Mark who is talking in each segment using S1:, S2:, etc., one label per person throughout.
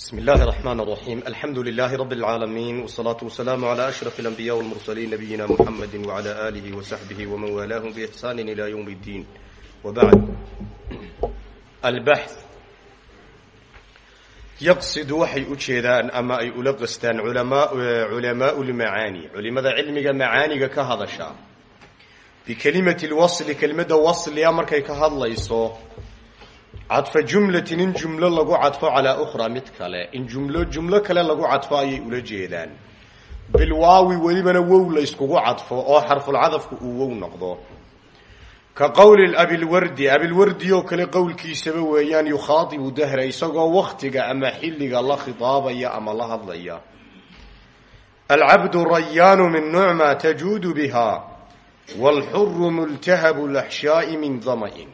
S1: بسم الله الرحمن الرحيم الحمد لله رب العالمين والصلاة والسلام على أشرف الأنبياء والمرسلين نبينا محمد وعلى آله وصحبه ومن والاهم بإحسان إلى يوم الدين وبعد البحث يقصد waxay u jeedaan ama ay ula qastaan culamaau lmacaani culimada cilmiga macaaniga ka hadasha bikelimati lwasli kelimada wasliya markay ka hadlayso cadfa jumlatin in jumlo lagu cadfo calaa ukhraa mid kale in jumlo jumlo kale lagu cadfo ayay ula jeedaan bilwaawi welibana wow la yskugu cadfo oo xarfulcadafku uu wow noqdo ka qowli abilwardi abilwardi oo kale qowlkiisaba weeyaan yukhaadibu dahra isagoo waktiga ama xilliga la khitaabaya ama la hadlaya alcabdu rayaanu min nucma tajuudu biha wاlxuru multahabu laxshaaءi min damain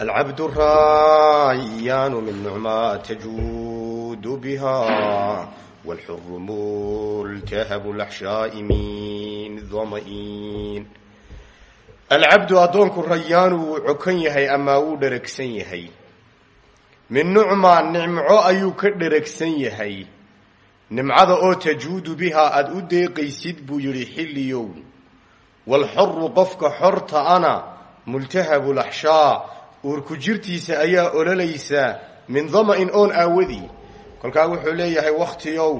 S1: العبد الريان من نعما تجود بها والحر ملتهب الأحشاء من ظمئين العبد أدونك الريان وعكن يهي أما ودركسن يهي من نعما نعمعو أيو كدركسن يهي نمعذا أو تجود بها أد أديقيسد بو يري حلي يوم والحر قفك حرت أنا ملتهب الأحشاء uurku jirtiisa ayaa ololaysa min dama-in oon aawadii kolkaa wuxuu leeyahay wakhtiyow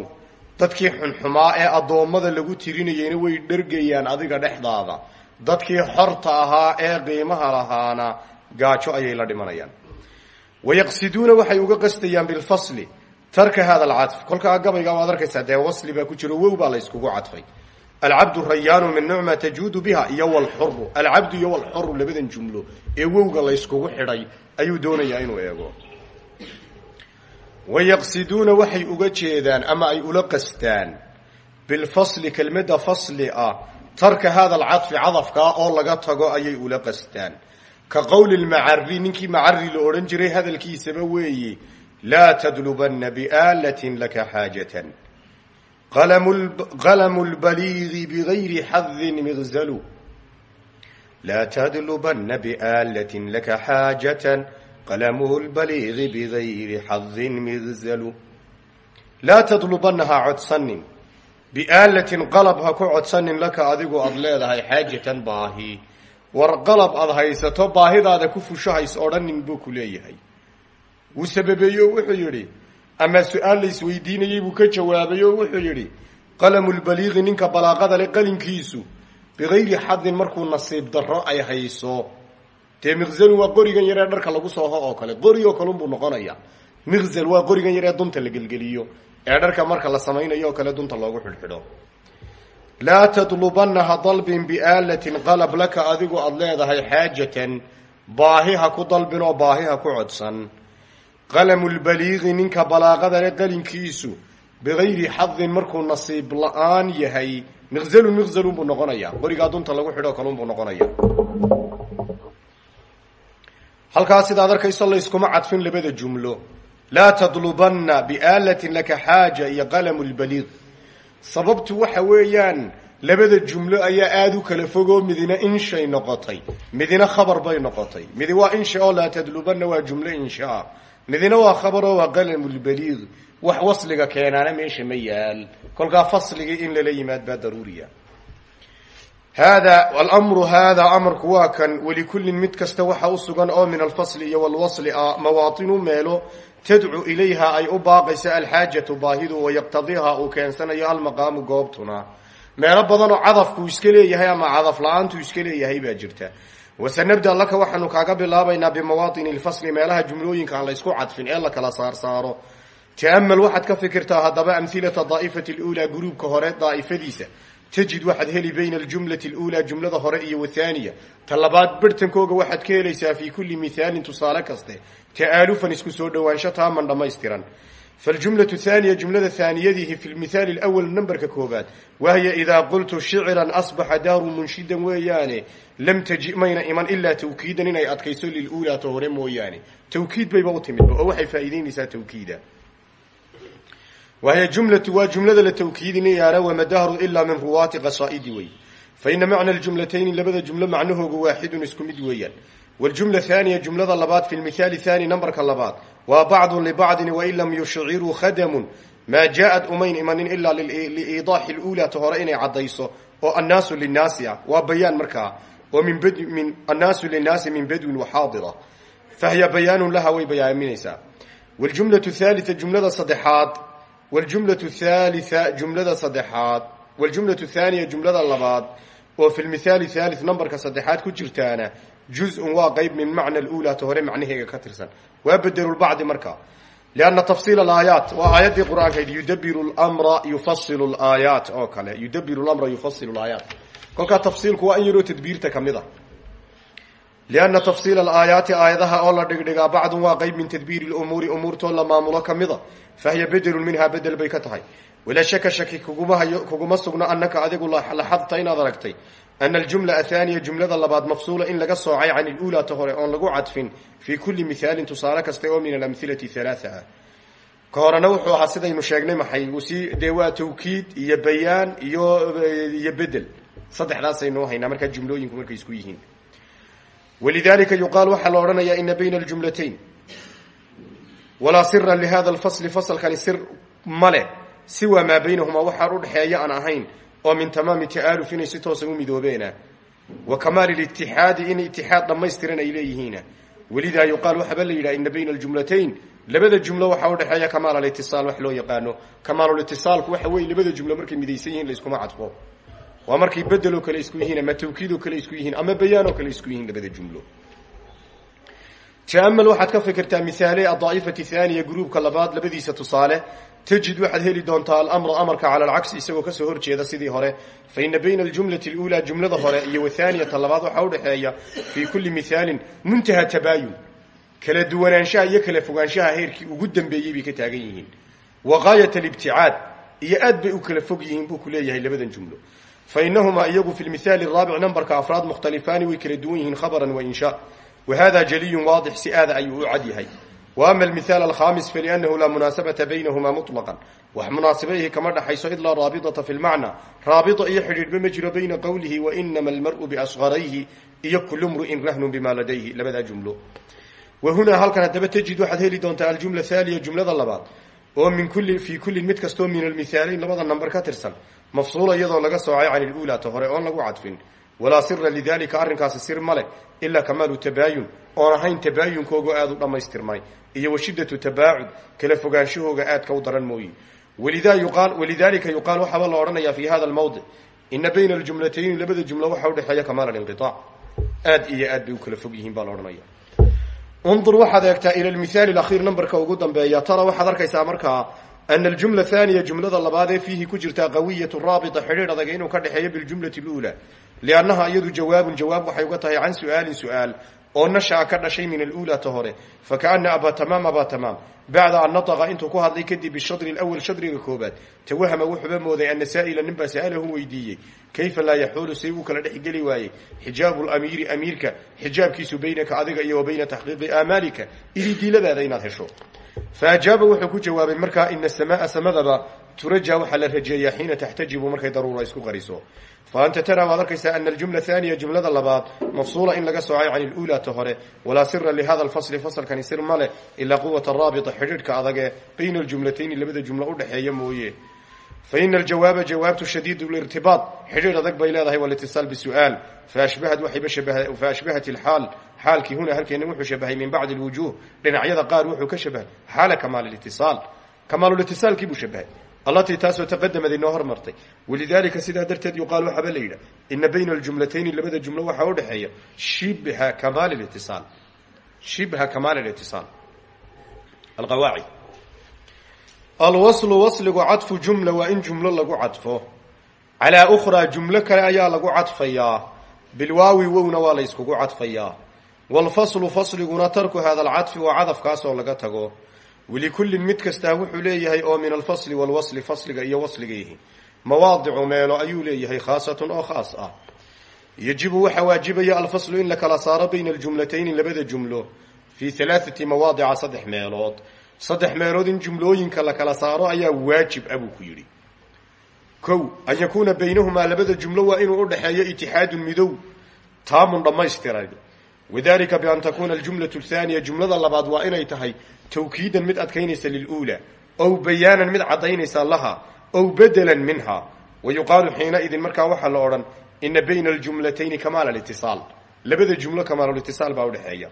S1: dadkii xunxumaa ee addoommada lagu tirinayeyna way dhergayaan adiga dhexdaada. Dadkii xorta ahaa ee qiimaha lahaana gaajo ayay la dhimanayaan. Wayaqsiduuna waxay uga qasdayaan bilfasli tarka hada alcadf kolkaa gabayga waad arkaysaa dee wasli baa ku jiro wow baa la yskugu cadfay alcabdu rayaanu min nucma tajuudu biha iyo wlxuru alcabdu iyo wlxuru labadan jumlo ee wowga la yskugu xidhay ayuu doonayaa inuu eego wayaqsiduuna waxay uga jeedaan ama ay ula qastaan bilfasli kelmadda fasli ah tarka hada alcadfi cadafkaa oo laga tago ayay ula qastaan ka qowli lmacari ninkii macari la odhan jiray hadalkiisaba weeye laa tadlubanna biaalatin laka xaajatan qalamu lbaliigi bigayri xadin migzalu laa tadlubana biaalatin laka xaajatan qalamuhu lbaliigi bigayri xadin migzalu laa tadlubanna ha codsanin biaalatin qalab ha ku codsanin laka adigu aada leedahay xaajatan baahi war qalab aada haysato baahidaada ku fushahays odhanin buu ku leeyahay sababeeyo wuxuu yidhi ama su'aal la isweydiinayey buu ka jawaabay oo wuxuu yidhi qalamu lbaliiqi ninka balaaqada le qalinkiisu bigayri xadin markuu nasiib darro ay hayso. Dee miqzalun waa qorigan yaree dharka lagu sooho oo kale. Qori oo kalunbuu noqonaya. Miqzal waa qorigan yaree dunta la gelgeliyo. Ee dharka marka la samaynayo oo kale dunta loogu xidhxidho. Laa tadlubanna ha dalbin biaalatin qalab laka adigu aada leedahay xaajatan baahi ha ku dalbin oo baahi ha ku codsan qalamu lbaliiqi ninka balaaqada le qalinkiisu bigayri xadin markuu nasiib la'aan yahay miqzalun miqzalun buu noqonayaa qorigaa dunta lagu xidho kalunbuu noqonaya. Halkaas sidaad arkayso layskuma cadfin labada jumlo. Laa tadlubanna biaalatin laka xaaja iyo qalamu lbaliiq sababtu waxa weeyaan labada jumlo ayaa aada u kala fogoo midina inshay noqotay. Midina khabar bay noqotay. Midi waa insha oo laa tadlubanna waa jumlo inshaa midina waa khabaroo waa qalamulbaliiq wax wasliga keenaana meesha ma yaal. Kolkaa fasligii in lala yimaad baa daruuriya. Hada alamru haadaa amarku waa kan walikullin mid kasta waxa u sugan oo min alfasli iyo walwasli ah mawaatinu meelo tadcu ilayha ay u baaqaysa alxaajatu baahidu wayaqtadiiha uu keensanayo almaqaamu goobtuna. Meelo badanoo cadafku iska leeyahay ama cadaf la'aantu iska leeyahay baa jirta wasanabda laka waxaanu kaaga bilaabaynaa bimawaatini lfasli meelaha jumlooyinka aan la ysku cadfin ee la kala saarsaaro. Ta'amal waxaad ka fikirtaa haddaba amhilata daa'ifati luulaa gruubka hore daa'ifadiisa. Tajid waxaad heli bayna aljumlati luulaa jumlada hore iyo wathaaniya. Ta labaad barhtankooga waxaad ka helaysaa fii kulli mihaalin tusaale kaste. Ta'aalufan isku soo dhowaansho taaman dhammaystiran faljumlatu thaaniya jumlada haaniyadihi fi lmithaali lawal namberka koobaad wahiya idaa qultu shicran asbaxa daaru munshidan weeyaane lam taji mayna iman ilaa tawkiidan inay adkayso liluulaa ta hore mooyaane tawkiid bayba u timidba oo waxay faa'iideynaysaa tawkiida wahiya jumlatu waa jumlada la tawkiidinayaana wamadahru ilaa min ruwaati qasaa'idi wey fa ina macna aljumlatayni labada jumlo macnahooga waaxidun isku mid weeyaan waljumla haaniya jumlada labaad fi lmithaali haani nambarka labaad waa bacdun libacdin wain lam yushciruu khadamun maa jaaءad umayn imanin ilaa liiidaaxi اluulaa ta hore inay caddayso oo annaasu linaasi ah waa bayaan markaa oo min annaasu linaasi min badwin waxaadira fahiya bayaanun laha way bayaaminaysaa waljumlatu haalia jumlada saddexaad waljumlatu thaalitha jumlada saddexaad waljumlatu thaaniya jumlada labaad oo fi lmithaali thalith nambarka saddexaad ku jirtaana juz-un waa qeyb min macna aluulaa ta hore macnaheega ka tirsan waa bedelulbacdi markaa lianna tafsiil alaayaat waa aayaddii qur'aankayd yudabiru lmra yufasilu laayaat oo kale yudabiru lamra yufasilu laayaat kolkaa tafsiilku waa in yaroo tadbiirta ka mid a lianna tafsiila alaayaati aayadaha oo la dhigdhigaa bacdun waa qeyb min tadbiiri lumuuri umuurtoo la maamulo ka mid a fahiya bedelun minhaa bedel bay ka tahay walaa shaka shaki kuguma hayo kuguma sugno annaka adigu laxadta inaad aragtay ana aljumla athaaniya jumlada labaad mafsuula in laga soocay can iluulaa ta hore oon lagu cadfin fii kulli mihaalin tusaale kasta oo min alamhilati halaaa ah ka horena wuxuu ahaa sidaynu sheegnay maxay u sii dee waa tawkiid iyo bayaan iyo iyo bedel saddexdaasaynu haynaa markaa jumlooyinku markay isku yihiin walidalika yuqaal waxaa la odhanayaa ina bayna aljumlatayn walaa sira lihada alfasli fasalkani sir male siwa maa baynahumaa waxaan udhexeeya aan ahayn oo min tamaami ta'aaluf inay si toosa u midoobeena wa kamaali litixaadi in itixaad dhammaystiran ay leeyihiina welidaa yuqaal waxaaba la yidhaha ina bayna aljumlatayn. Labada jumlo waxaa udhexeeya kamaal alitisaal wax loo yaqaano. Kamaalulitisaalku waxa weye labada jumlo markay midaysan yihiin la iskuma cadfo. Waa markay bedeloo kale isku yihiin ama tawkiidoo kale isku yihiin ama bayaanoo kale isku yihiin labada jumlo. Ta'amal waxaad ka fikirtaa mihaale adaa'ifati haaniya gruubka labaad labadiisa tusaale tajid waxaad heli doontaa alamra amarka cala alcagsi isagoo ka soo horjeeda sidii hore. Fa ina bayna aljumlati اluulaa jumlada hore iyo wathaaniyata labaad waxaa udhexeeya fii kulli mihaalin muntaha tabaayun. Kala duwanaanshaha iyo kala fogaanshaha heerkii ugu dambeeyey bay ka taagan yihiin. Wa gaayat alibticaad iyo aad bay u kala fog yihiin buu ku leeyahay labadan jumlo. Fa inahumaa iyagu fi lmithaali araabic nambarka afraad mukhtalifaani way kala duwan yihiin khabaran wa insha wa hada si aada ayuu u ama almithaal alkhamis faliannahu laa munaasabata baynahumaa muطlaqan wax munaasibayhi kama dhaxayso ilaa raabidata fi lmacna raabita iyo xidhiidhba ma jiro bayna qowlihi wainama almar'u biasqarayhi iyo kulu mru'in rahnun bima ladayhi labadaa jumlo wa hunaa halkan haddaba tajid waxaad heli doontaa aljumla haaniya jumlada labaad oo min kulli fii kullin mid kastoo min almithaalayn labada namber ka tirsan mafsuula iyadoo laga soocay can iluulaa ta hore oon lagu cadfin walaa sira lidalika arrinkaasi sir ma leh ilaa kamaalu tabaayun iyo wa shiddatu tabaacud kala fogaanshahooga aadka u daran mooye. Walida yuqaal waxaaba la odhanayaa fi hada almawdic ina bayna aljumlatayni labada jumlo waxaa udhexeeya kamaal alinqiaac aad iyo aad bay kala fog yihiin baa la odhanaya undur waxaad eegtaa ila lmithaali alakhiir nambarka ugu dambeeya. Tara waxaad arkaysaa markaa ana aljumla haaniya jumlada labaad ee fiihi ku jirtaa qawiyatu raabita xidhiidh adaga inuu ka dhexeeyo biljumlati luulaa liannaha iyadu jawaabun jawaab waxay uga tahay can su'aalin su'aal oo nashaa ka dhashay min aluulaa ta hore. Fakaana aba tamaam aba tamaam bacda an nataqa intuu ku hadlay kadib bishadri lawal shadriga koobaad. Tawahama wuxuuba mooday ana saa'ila ninbaa sa'alahu weydiiyey. Kayfa laa yaxuulu say uu kala dhexgeli waayey. Xijaabu lamiiri amiirka xijaabkiisu baynaka adiga iyo wa bayna taxqiiqi aamaalika ilidiiladaada inaad hesho. Faajaaba wuxuu ku jawaabay markaa ina samaa samadaba turaja waxaa la rajeeyaa xiina taxtajibu markay daruura isku qariso fa anta taraa waad arkaysaa ana aljumla haaniya jumlada labaad mafsuula in laga soocay can iluulaa ta hore walaa sira lihada alfasli fasalkani sir ma leh ilaa quwata raabita xidhiidhka adage bayna aljumlatayni labada jumlo udhexeeya mooye fa ina aljawaaba jawaabtu shadiid lirtibaad xidhiidh adag bay leedahay walitisaal bisu'aal faashbahat waxayba faashbahat ilxaal xaalkii huna halkeena wuxuu shabahay min bacdi alwujuuh dhinacyada qaar wuxuu ka shabahay xaala kamaal litisaal kamaalulitisaalkii buu shabahay allatii taasoo taqadamad inoo hormartay. Walidalika sidaa darteed yuqaal waxaaba la yidhah ina bayna aljumlatayni labada jumlo waxaa udhexeeya shibha kamaal litisaal shibha kamaal litisaal alqawaacid alwaslu wasligu cadfu jumla waa in jumlo lagu cadfo. Calaa ukhraa jumlo kale ayaa lagu cadfayaa bilwaawi wowna waa la yskugu cadfayaa. Waalfaslu fasliguna tarku hada alcadfi waa cadafkaasoo laga tago walikullin mid kastaa wuxuu leeyahay oo min alfasli waalwasli fasliga iyo wasligaihi mawaadicu meelo ayuu leeyahay khaasatun oo khaas ah. Yajibu waxaa waajibaya alfaslu in la kala saaro bayna aljumlatayni labada jumlo fii halaathati mawaadica saddex meelood. Saddex meelood in jumlooyinka la kala saaro ayaa waajib ah buu ku yidhi. Kow an yakuuna baynahumaa labada jumlo waa inuu udhexeeyo itixaadun midow taamun dhammaystiran. Wadalika bian takuna aljumlatu athaniya jumlada labaad waa inay tahay tawkiidan mid adkaynaysa lilula ow bayaanan mid caddaynaysa laha ow bedelan minha wa yuqaalu xiinaidin markaa waxaa la odhan ina bayna aljumlatayni kamaal alitisaal labada jumlo kamaalulitisaal baa udhexeeya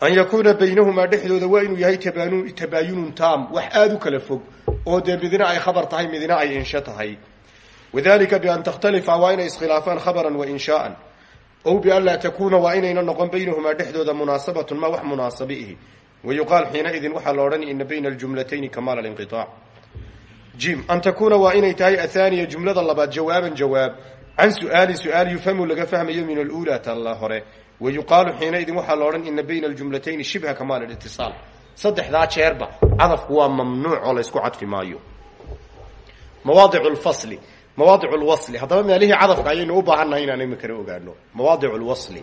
S1: an yakuuna baynahumaa dhexdooda waa inuu yahay tabaanun tabaayunun taam wax aada u kala fog oo dee midina ay khabar tahay midina ay insho tahay. Wadalika bian takhtalifa waa inay iskhilaafaan khabaran wa inshaaan ow bian laa takuuna waa inayna noqon baynahumaa dhexdooda munaasabatun ma wax munaasabi wa yuqaal xiinaidin waxaa la odhan ina bayna aljumlatayni kamaal alinqiaac jim an takuuna waa inay tahay athaniya jumlada labaad jawaaban jawaab can su'aalin su'aal yufhamu laga fahmayo min alula talla hore wa yuqaalu xiinaidin waxaa la odhan ina bayna aljumlatayni shibha kamaal alitisaal saddexdaa jeerba cadafku waa mamnuuc oo laysku cadfi maayo mawaadic lfasli mawaadic lwasli haddaba meelihii cadafka ayaynu u baahannahay inaan imikana ogaano mawaadic lwasli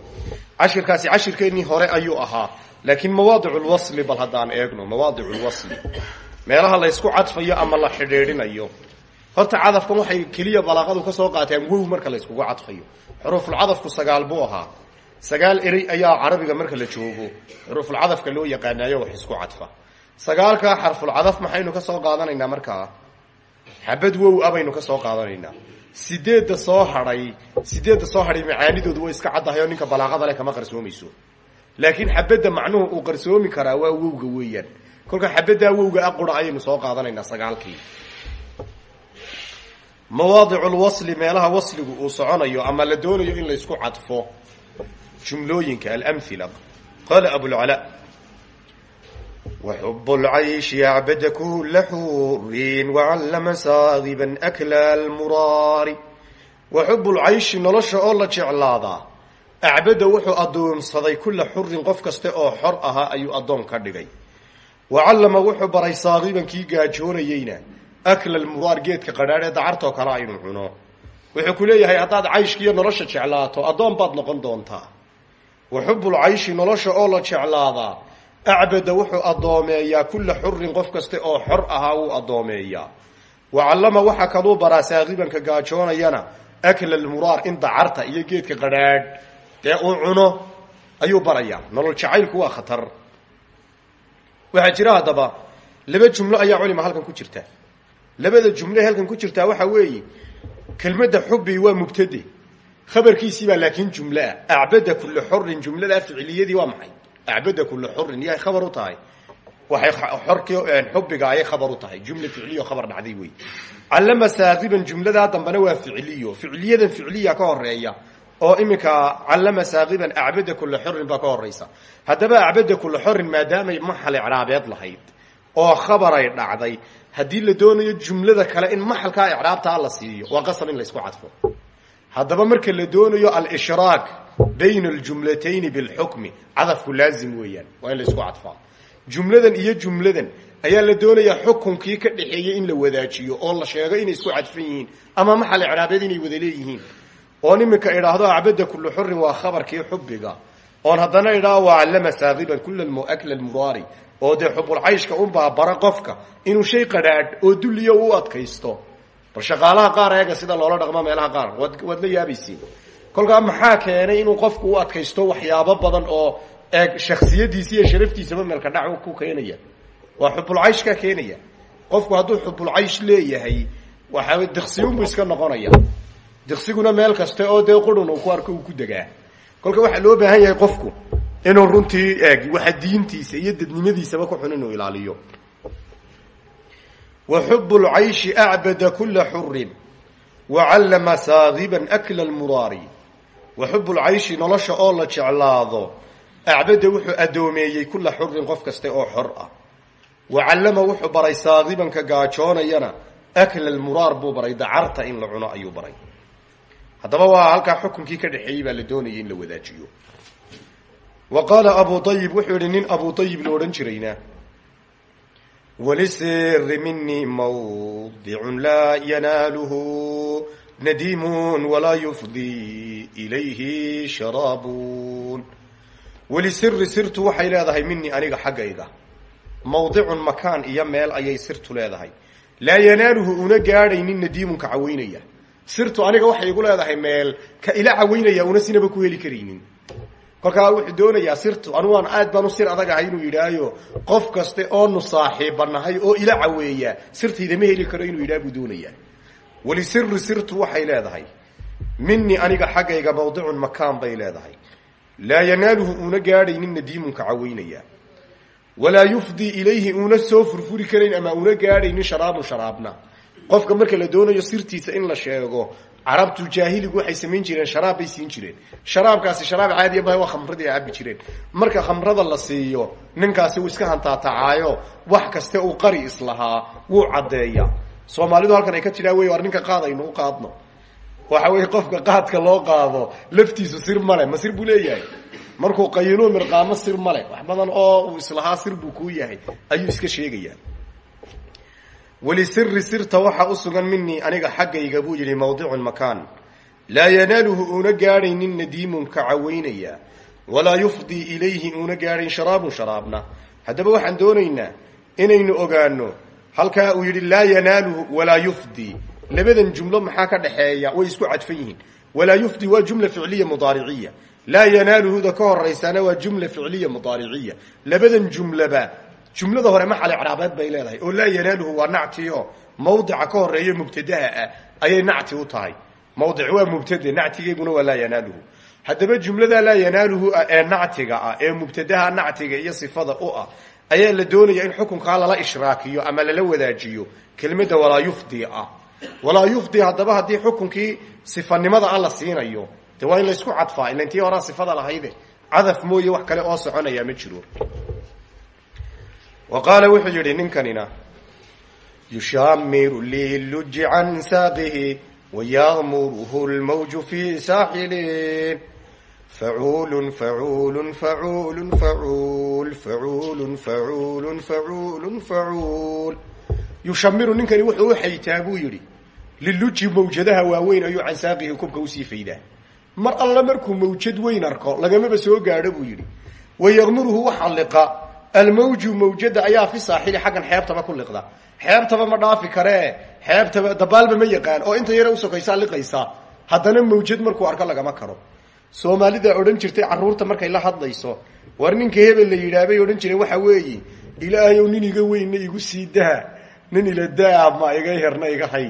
S1: cashirkaasi cashirkeennii hore ayuu ahaa laakiin mawaadic lwasli bal haddaan eegno mawaadic lwasli meelaha laysku cadfayo ama la xidhiidhinayo. Horta cadafkan waxay keliya balaaqadu ka soo qaateen wow marka layskugu cadfayo. Xuruufulcadafku sagaal buu ahaa. Sagaal erey ayaa carabiga marka la joogo. Xuruufulcadafka loo yaqaanaayo wax isku cadfa. Sagaalkaa xarfulcadaf maxaynu ka soo qaadanaynaa markaa xabad wow a baynu ka soo qaadanaynaa. Sideedda soo hadhay sideedda soo hadhay macaanidoodu way iska caddahay oo ninka balaaqada leh kama qarsoomayso laakiin xabadda macnuhu uu qarsoomi karaa waa wowga weeyaan. Kolka xabaddaa wowga aqura soo qaadanaynaa sagaalkii. Mawaadiclwasli meelaha wasligu uu soconayo ama la doonayo in laysku cadfo. Jumlooyinka alamhila qaala abulcalaa waxub lcayshi acbada kula xurin wacallama saadiban akla almuraari. Waxub lcayshi nolosha oo la jeclaadaa acbada wuxuu addoonsaday kula xurin qof kaste oo xor ahaa ayuu addoon ka dhigay. Wacallama wuxuu baray saaqiban kii gaajoonayeyna. Akla almuraar geedka qadhaadh ee dacartoo kale aynu cuno. Wuxuu ku leeyahay haddaad cayshkiiyo nolosha jeclaato addoon baad noqon doontaa. Wa xubbulcayshi nolosha oo la jeclaadaa. Acbada wuxuu addoomeeyaa kulla xurin qof kaste oo xor ahaa wuu addoomeeyaa. Wa callama waxaa kaluu baraa saaqibanka gaajoonayana akla almuraar in dacarta iyo geedka qadhaadh dee uu cuno ayuu barayaa. Nolol jacaylku waa khatar. Waxaa jira haddaba laba jumlo ayaa culima halkan ku jirta. Labada jumle halkan ku jirtaa waxaa weeye kelmadda xubi waa mubtade khabarkiisii baa laakiin jumle ah. Acbada kula xorin jumladaa ficiliyadii waa maxay? Acbada kula xorin yay khabar u tahay. Waxay xorkii xubiga ayay khabar u tahay. Jumla ficiliyo khabar dhacday wey callama saaqiban jumladaa dambena waa ficiliyo ficiliyadan ficiliya ka horreeya oo iminka callama saaqiban acbada kula xorin baa ka horeysa haddaba acbada kula xorin maadaamay maxal icraabeed lahayd oo khabaray dhacday haddii la doonayo jumlada kale in maxalkaa icraabtaa la siiyo waa qasab in laysku cadfo. Haddaba marka la doonayo alishraak bayna aljumlatayni bilxukmi cadafku laazim weeyaan waa in laysku cadfaa jumladan iyo jumladan ayaa la doonayaa xukunkii ka dhexeeyey in la wadaajiyo oo la sheego inay isku cadfan yihiin ama maxal icraabeed inay wada leeyihiin oon iminka idhaahdo acbada kulu xurin waa khabarkii xubiga oon haddana idhaao waa callama saaqiban kula akla muraari oo dee xubulcayshka unbaa bara qofka inuu shay qadhaadh oo dulliyo u adkaysto. Bal shaqaalaha qaar eega sida loola dhaqmo meelaha qaar waad la yaabaysiin. Kolkaa maxaa keenay inuu qofku u adkaysto waxyaabo badan oo eeg shaksiyadiisa iyo sharaftiisaba meelka dhac ku keenaya? Waa xubulcayshka keenaya. Qofku hadduu xubulcaysh leeyahay waxaa diksiyunbu iska noqonaya diksiguna meel kaste oo dee qurun uu ku arko uu ku degaa kolka waxaa loo baahan yahay qofku inuu runtii eeg waxa diintiisa iyo dadnimadiisaba ku xun inuu ilaaliyo. Wa xubu lcayshi acbada kula xurin wa callama saaqiban akla almuraari. Wa xubu lcayshi nolosha oo la jeclaado acbada wuxuu addoomeeyey kula xurin qof kaste oo xor ah. Wa callama wuxuu baray saaqibanka gaajoonayana akla almuraar buu baray dacarta in la cuno ayuu baray haddaba waa halkaa xukunkii ka dhexeeyey baa la doonayay in la wadaajiyo. Wa qaala abu ayib wuxuu yihi nin abu ayib la odhan jirayna. Walisiri minii mawdicun laa yanaaluhu nadiimun walaa yufdii ilayhi sharaabun. Walisiri sirtu waxay leedahay minii aniga xaggayga. Mawdicun makaan iyo meel ayay sirtu leedahay. Laa yanaaluhu una gaadhaynin nadiimun ka caweynaya sirtu aniga waxay igu leedahay meel ka ila caweynaya una sinaba ku heli karaynin kolkaa wuxuu doonayaa sirtu anu waan aad baan u sir adag ahay inuu yidhaayo qof kaste oonu saaxiibanahay oo ila caweeya sirtayda ma heli karo inuu yidhaha buu doonayaa. Walisiri sirtu waxay leedahay minii aniga xaggayga mawdicun makaan bay leedahay. Laa yanaaluhu uuna gaadhaynin nadiimunka caweynaya. Walaa yufdii ilayhi uuna soo furfuri karayn ama uuna gaadhaynin sharaabun sharaabna qofka marka la doonayo sirtiisa in la sheego carabtu jaahiligu waxay samayn jireen sharaab bay siin jireen. Sharaabkaasi sharaab caadiya maha waa khamradii ay cabi jireen. Marka khamrada la siiyo ninkaasi uu iska hantaatacaayo wax kaste uu qari islahaa wuu caddeeya. Soomaalidu halkan ay ka tidhaa wey war ninka qaad aynu u qaadno. Waxa weeye qofka qaadka loo qaado laftiisu sir male ma sir buu leeyahay. Markuu qayinuu mirqaamo sir male wax badan oo uu islahaa sir buu kuu yahay ayuu iska sheegayaa walisiri sirta waxa u sugan minii aniga xaggayga buu yidhi mawdicun makaan. Laa yanaaluhu uuna gaadhaynin nadiimun ka caweynaya walaa yufdii ilayhi uuna gaadhayn sharaabun sharaabna. Haddaba waxaan doonaynaa inaynu ogaano halkaa uu yidhi laa yanaaluhu walaa yufdii. Labadan jumlo maxaa ka dhaxeeya? Way isku cadfan yihiin. Walaa yufdii waa jumla ficliya mudaariciya. Laa yanaaluhuda ka horaysaana waa jumla ficliya mudaariciya. Labadan jumlaba jumlada hore maxal icraabeed bay leedahay. Oo laa yanaaluhu waa nacti oo mawdica ka horreeya mubtadaha ah ayay nacti u tahay. Mawdic waa mubtade nactigeyguna waa laa yanaaluhu haddaba jumlada laa yanaaluhu ah ee nactiga ah ee mubtadaha nactiga iyo sifada u ah ayaa la doonaya in xukunkaa lala ishraakiyo ama lala wadaajiyo. Kelmadda walaa yufdi ah. Walaa yufdi haddaba haddii xukunkii sifanimada a la siinayo de waa in laysku cadfaa. Ila intii horaa sifada lahayde cadaf mooye wax kale oo soconaya ma jiro wa qaala wuxuu yidhi ninkanina yushamiru liluji can saaqihi waya'muruhu lmawju fi saaxilin facuulun facuulun facuulun facuul facuulun facuulun facuulun facuul yushamiru ninkani wuxuu u xaytaa buu yidhi liluji mawjadaha waaweyn ayuu can saaqihi kubka u sii faydaa. Mar alla markuu mawjad weyn arko lagamaba soo gaadho buu yidhi almawju mawjada ayaa fi saaxili xaggan xeebtaba ku liqda. Xeebtaba ma dhaafi karee xeebtaba dabaalba ma yaqaan oo inta yare usokaysaa liqaysaa haddana mawjad markuu arko lagama karo. Soomaalida odhan jirtay carruurta markay la hadlayso war ninka hebel la yidhaah bay odhan jireen waxa weeye ilaahayow nin iga weynna igu sii daa nin ila daa ma iga herna iga hay.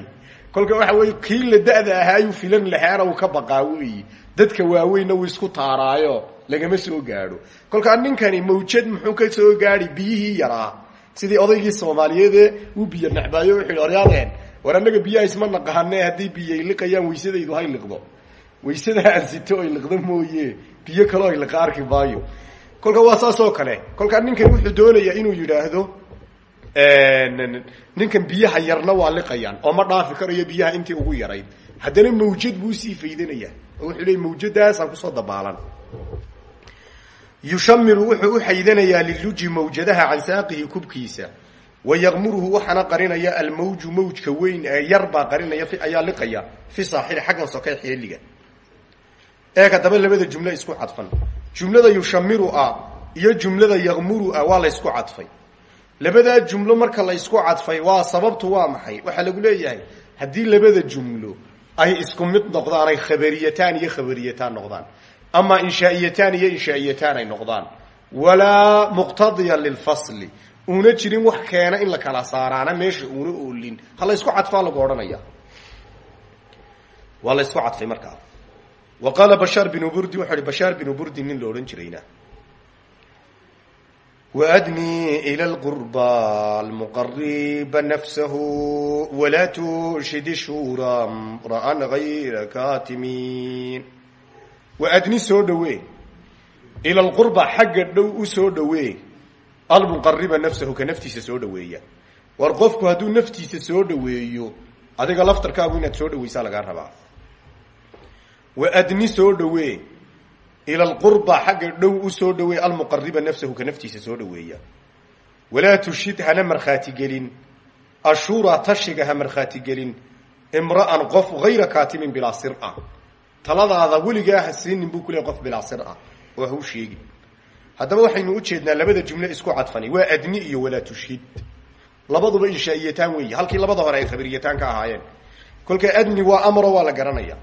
S1: Kolka waxa weeye kii la da-da ahaayuu filan lahaana uu ka baqaa weyi dadka waaweynna wuu isku taaraayo lagama soo gaadho kolkaa ninkani mawjad muxuu ka soo gaadhi biyihii yaraa sidii odaygii soomaaliyeede uu biyo nacbaayo wuxuu yidhi oryaadeen war annaga biyaha isma naqaane haddii biyay liqayaan waysadaydu hay liqdo waysada aan sito ay liqdo mooye biyo kaloo ay liqa arki maayo kolka waa saas oo kale kolkaa ninkan wuxuu doonayaa inuu yidhaahdo ninkan biyaha yarna waa liqayaan oo ma dhaafi karayo biyaha intii ugu yarayd haddana mawjad buu u sii faydanaya oo wuxuu leey mawjadaasaan ku soo dabaalan yushamiru wuxuu u xaydanayaa liluji mawjadaha can saaqihi kubkiisa wayaqmuruhu waxaana qarinaya almawju mawjka weyn ee yar baa qarinaya ayaa liqaya fi saaxili xaggan sokay xeeliga eeg haddaba labada jumlo isku cadfan. Jumlada yushamiru ah iyo jumlada yaqmuru ah waa la ysku cadfay. Labadaa jumlo marka la ysku cadfay waa sababtu waa maxay? Waxaa lagu leeyahay haddii labada jumlo ay isku mid noqdaan ay khabariyataan iyo khabariyataan noqdaan ama inshaa'iyataan iyo inshaa'iyataan ay noqdaan walaa muqtadiyan lilfasli uuna jirin wax keena in la kala saaraana meesha uuna oolin ha la ysku cadfaa lagu odhanaya waa la ysku cadfay markaa wa qaala bashaar binu burdi wuxuu ihi bashaar binu burdi nin la odhan jirayna وأdني إلى القربى المقرب نفسه ولا ترشد شورا امرأ غير wa adni soo dhawee ila alqurba xagga dhow u soo dhawee almuqariba nafsahu ka naftiisa soo dhaweeya war qofku hadduu naftiisa soo dhaweeyo adiga laftarkaagu inaad soo dhaweysaa lagaa rabaa. Wa adni soo dhawee ila alqurba xagga dhow u soo dhawee almuqariba nafsahu ka naftiisa soo dhaweeya walaa tushid hana markhaatigelin ashuura tashiga ha markhaatigelin imra'an qof hayra kaatimin bilaa sira taladaada weligaa ha siinin buu kuleey qof bilaa sir ah oo ha u sheegin. Haddaba waxaynu u jeednaa labada jumle isku cadfani waa adni iyo walaa tushhid. Labaduba inshaa'iyataan weeye halkii labada hore ay khabariyataan ka ahaayeen. Kolka adni waa amro waa la garanaya.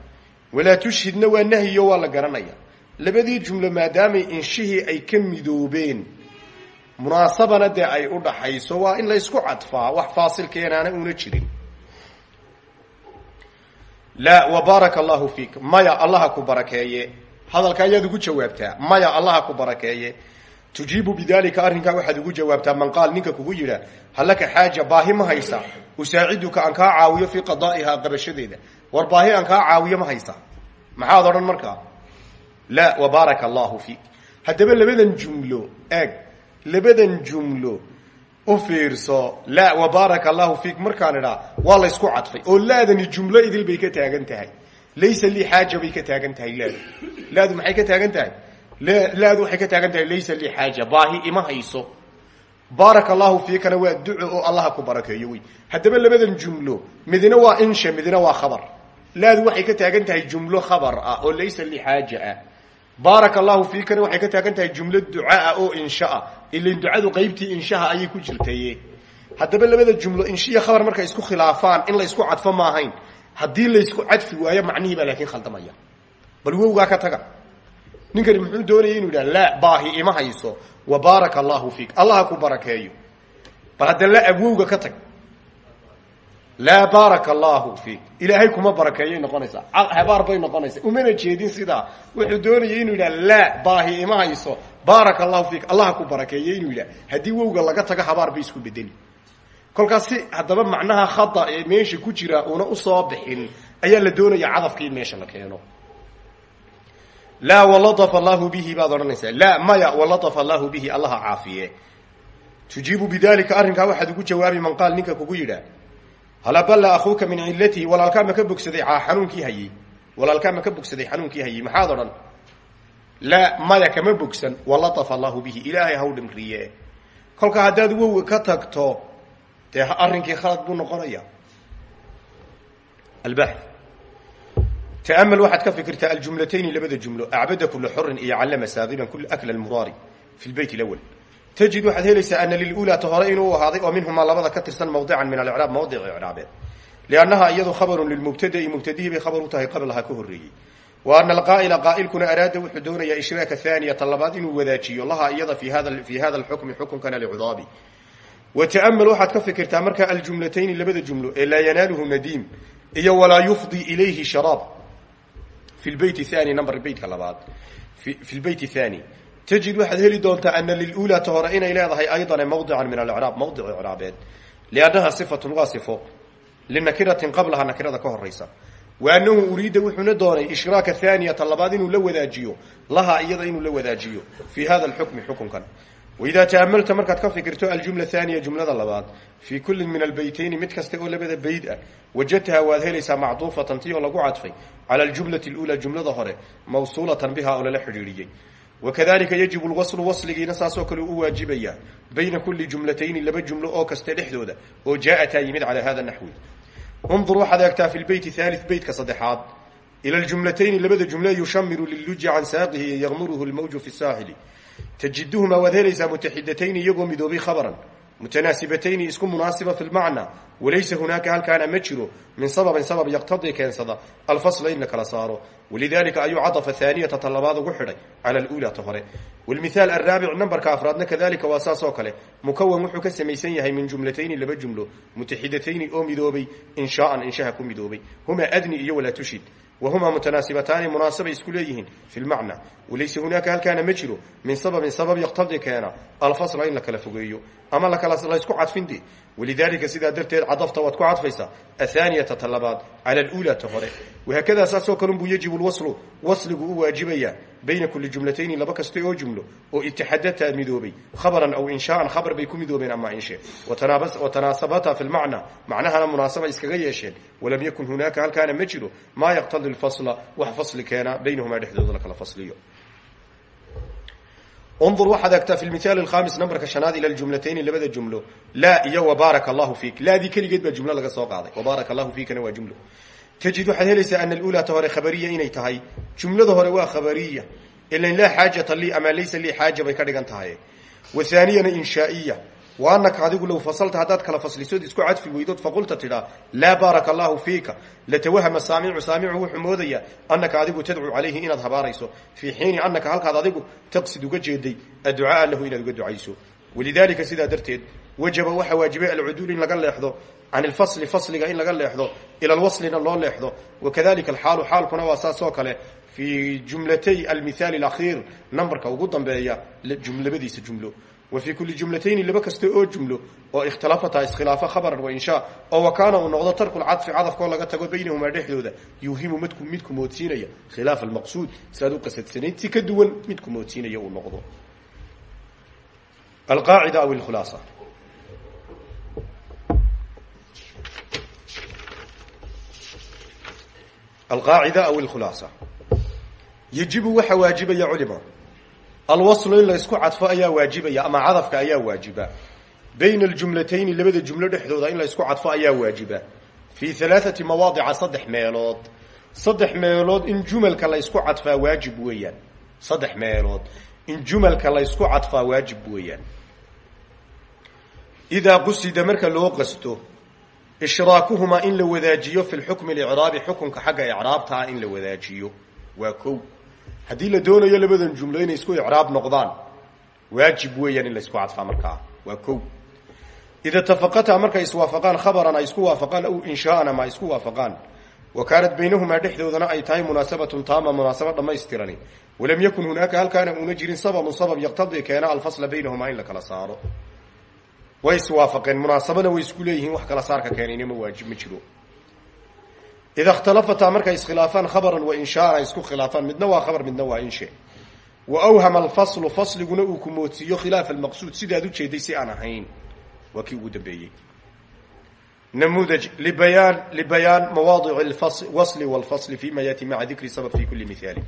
S1: Walaa tushhidna waa nahyiyo waa la garanaya. Labadii jumlo maadaamay inshihii ay ka midoobeen munaasabana dee ay u dhaxayso waa in la ysku cadfaa wax faasil keenaana una jirin laa wa baaraka allahu fiik maya allaha ku barakeeye. Hadalka ayaad ugu jawaabtaa. Maya allaha ku barakeeye. Tujiibu bidalika arrinkaa waxaad ugu jawaabtaa. Man qaal ninka kugu yidha halaka xaaja baahi ma haysa. Usaaciduka aan kaa caawiyo fii qadaa'ihaa qabashadeeda war baahi aan kaa caawiyo ma haysa. Maxaad odhan markaa laa wa baaraka allahu fiik haddaba labadan jumlo eeg. Labadan jumlo u fiirso laa wa baaraka allahu fiik. Markaan idhaa waa la ysku cadfay. Oo laadani jumlo idil bay ka taagan laysa lii xaaja bay ka taagan tahay laadu laadu maxay ka taagan tahay? Laadu ka taagan laysa lii xaaja. Baahi ima hayso. Baaraka allahu fiikana waa duco oo allaha ku barakeeyo wey. Haddaba labadan jumlo midina waa insha midina waa khabar. Laadu waxay ka taagan jumlo khabar ah oo laysa lii xaaja ah. Baaraka allahu fiikana waxay ka taagan jumlo ducaah oo inshaa ilan ducadu qaybtii inshaha ayay ku jirtaye haddaba labada jumlo inshiya khabar markay isku khilaafaan in la ysku cadfo ma ahayn. Haddii laysku cadfi waayo macnihii baa laakiin khaldamaya. Bal wowgaa ka taga. Ninkani muxuu doonaya inuu yidhaha laa baahi ima hayso. Wa baaraka allahu fiik. Allaha ku barakeeyo. Bal hadda la awowga ka tag. Laa baaraka allahu fiik. Ilaahay kuma barakeeyay noqonaysaa habaar bay noqonaysaa umana jeedin sidaa. Wuxuu doonaya inuu yidhaha laa baahi ima hayso baaraka allahu fiik. Allaha ku barakeeye inuu yidhaha haddii wowga laga tago habaar bay isku bedeli. Kolkaas si haddaba macnaha khada ee meesha ku jira una u soo bixin ayaa la doonaya cadafka in meesha la keeno. Laa walatafa allahu bihi baad odhanaysaa. Laa maya walatafa allahu bihi allaha caafiye. Tujiibu bidalika arrinkaa waxaad ugu jawaabi man qaal ninka kugu yidhaah halaballa akuuka min cilatihi walaalkaa ma ka bogsaday xanuunkii hayey walaalkaa ma ka bogsaday xanuunkii hayey maxaad odhan laa maya kama bogsan walatafa allahu bihi ilaahay haw dhimriye kolka haddaad wow ka tagto dee arrinkii khalad buu noqonaya albax ta'amal waxaad ka fikirtaa aljumlatayni labada jumlo acbada kula xorin iyo callama saaqiban kula akla fi lbeyt alawal tajid waxaad helaysaa ana lilulaa ta hore inuu ahaaday oo minhumaa labada ka tirsan mawdican min alicraab mawdic icraabeed liannaha iyadu khabarun lilmubtada'i mubtadihii bay khabar u qablaha ka wa ana alqaa'ila qaa'ilkuna araada wuxuu doonayaa ishraaka haaniyata labaad inuu wadaajiyo laha iyada fi hada alxukmi xukunkana licudaabi wa ta'amal waxaad ka fikirtaa markaa aljumlatayni labada jumlo ee laa yanaaluhu nadiim iyo walaa yufdi ilayhi sharaab. Fi lbeyt thani number beytka labaad. Fi lbeyt thani tajid waxaad heli doontaa ana lilulaa ta hore inay leedahay aydan mawdican min alcraab mawdic icraabeed liannaha sifatun waa sifo linakiratin qablaha nakirada ka horaysa wa anahu uriida wuxuuna doonay ishraaka haaniyata labaad inuu la wadaajiyo laha iyada inuu la wadaajiyo. Fi hada alxukmi xukunkan. Waidaa ta'amalta markaad ka fikirto aljumla haaniya jumlada labaad fii kullin min albeytayni mid kasta oo labada beyd ah wajadtaha waad helaysaa macduufatan tii oo lagu cadfay cala aljumlati اlula jumlada hore mawsuulatan biha oo lala xidhiidhiyey. Wakadalika yajibu lwaslu wasligiina saasoo kale u waajibaya bayna kuli jumlatayni laba jumlo oo kasta dhexdooda oo jaaءataa yimid calaa hada naxwi undur waxaad eegtaa fi lbeyti haali beytka saddexaad ila ljumlatayni labada jumle yushamiru liluji can saaqihi yaqmuruhu lmawju fi saaxili tajiduhumaa waad helaysaa mutaxidatayni iyagoo midoobay khabran mutanaasibatayni isku munaasiba fi lmacna walaysa hunaaka halkaana ma jiro min sababin sabab yaqtadii keensada alfasla in la kala saaro walidalika ayuu cadafa haaniyata ta labaad ugu xidhay cala alula ta hore walmithaal araabic nambarka afraadna kadalika waa saas oo kale mukawan wuxuu ka samaysan yahay min jumlatayni laba jumlo mutaxidatayni oo midoobay inshaaan inshaha ku midoobay humaa adni iyo walaa tushid wahuma mutanaasibataani munaasabay isku leeyihiin fi lmacna walaysa hunaaka halkaana ma jiro min sababin sabab yaqtadi keena alfasla in la kala fogeeyo ama laysku cadfinde walidalika sidaa darteed cadafta waad ku cadfaysaa athaaniyata ta labaad cala alula ta hore wahaakadaa saasoo kalunbuu yajibu lwaslu wasligu u waajibaya bayna kuli jumlatayni laba kasta oo jumlo oo itixadataa midoobay khabaran aw inshaaan khabar bay ku midoobeen ama inshe watanaasabata fi lmacna macnahana munaasaba iskaga yeesheen walam yakun hunaaka halkaana ma jiro maa yaqtadi lfasla wax fasli keena baynahumaa dhexdooda lakala fasliyo undur waxaad eegtaa fi mithaal alkhamis nambarka shanaad ila ljumlatayni labada jumlo laa iyo wabaaraka allahu fiik laadii keligeed baa jumlo laga soo qaaday wabaaraka allahu fiikana waa jumlo tajid waxaad helaysaa ana alulaa ta hore khabariya inay tahay. Jumlada hore waa khabariya. Ilan laa xaajata lii ama laysa lii xaaja bay ka dhigan tahay. Wathaaniyana inshaaiya. Wa anaka adigu low fasalta haddaad kala faslisood isku cadfi weydood faqulta tidhaa laa baaraka allahu fiika. Latawahama saamicu saamicu wuxuu moodayaa anaka adigu tadcuu calayhi inaad habaarayso. Fii xiini anaka halkaad adigu taqsid uga jeeday adducaaa lahu inaad uga ducayso. Walidaalika sidaa darteed wajaba waxaa waajibay alcuduul in laga leexdo can ilfasli fasliga in laga leexdo ila alwaslina loo leexdo. Wakadalika alxaalu xaalkuna waa saas oo kale. Fii jumlatay almithaali alakhiir numberka ugu dambeeya labadiisa jumlo. Wa fii kulli jumlatayni laba kasta oo jumlo oo ikhtilafata iskhilaafo khabaran wa inshaa oo wakaana uu noqdo tarku lcadfi cadafkoo laga tago baynahumaa dhexdooda yuuhimu midku midku moodsiinaya. Khilaaf almaqsuud si aad u qasadsanayd si ka duwan midku moodsiinaya alqaacida aw alkhulaasa yajibu waxaa waajibaya culima alwaslu in la isku cadfo ayaa waajibaya ama cadafka ayaa waajiba bayna aljumlatayni labada jumlo dhexdooda in la isku cadfo ayaa waajiba fii halaaثati mawaadica saddex meelood saddex meelood in jumalka la ysku cadfaa waajib weeyaan saddex meelood in jumalka la ysku cadfaa waajib weeyaan idaa qusida marka loo qasto ishraakuhumaa in la wadaajiyo fi lxukmi licraabi xukunka xagga icraabtaa in la wadaajiyo. Waa kow. Haddii la doonayo labadan jumlo inay isku icraab noqdaan waajib weeyaan in la isku cadfaa markaa waa kow. Ida tafaqataa markay iswaafaqaan khabaran ay isku waafaqaan aw inshaaan ama isku waafaqaan wa kaanat baynahumaa dhexdoodana ay tahay munaasabatun taama munaasaba dhammaystirani. Walam yakun hunaaka halkaana uuna jirin sababun sabab yaqtadii keena alfasla baynahumaa in la kala saaro way iswaafaqeen munaasabana way isku leeyihiin wax kala saarka keenayna ma waajib ma jiro. Ida ikhtalafataa markay iskhilaafaan khabaran wa inshaaan ay isku khilaafaan midna waa khabar midna waa inshe wa awhama alfaslu fasliguna uu ku moodsiiyo khilaaf almaqsuud sidaad ujeeday si aan ahayn. Waa kii ugu dambeeyey. Namuudaj libayaan libayaan mawaadic wasli walfasli fima yaati maca dikri sabab fi kuli mihaali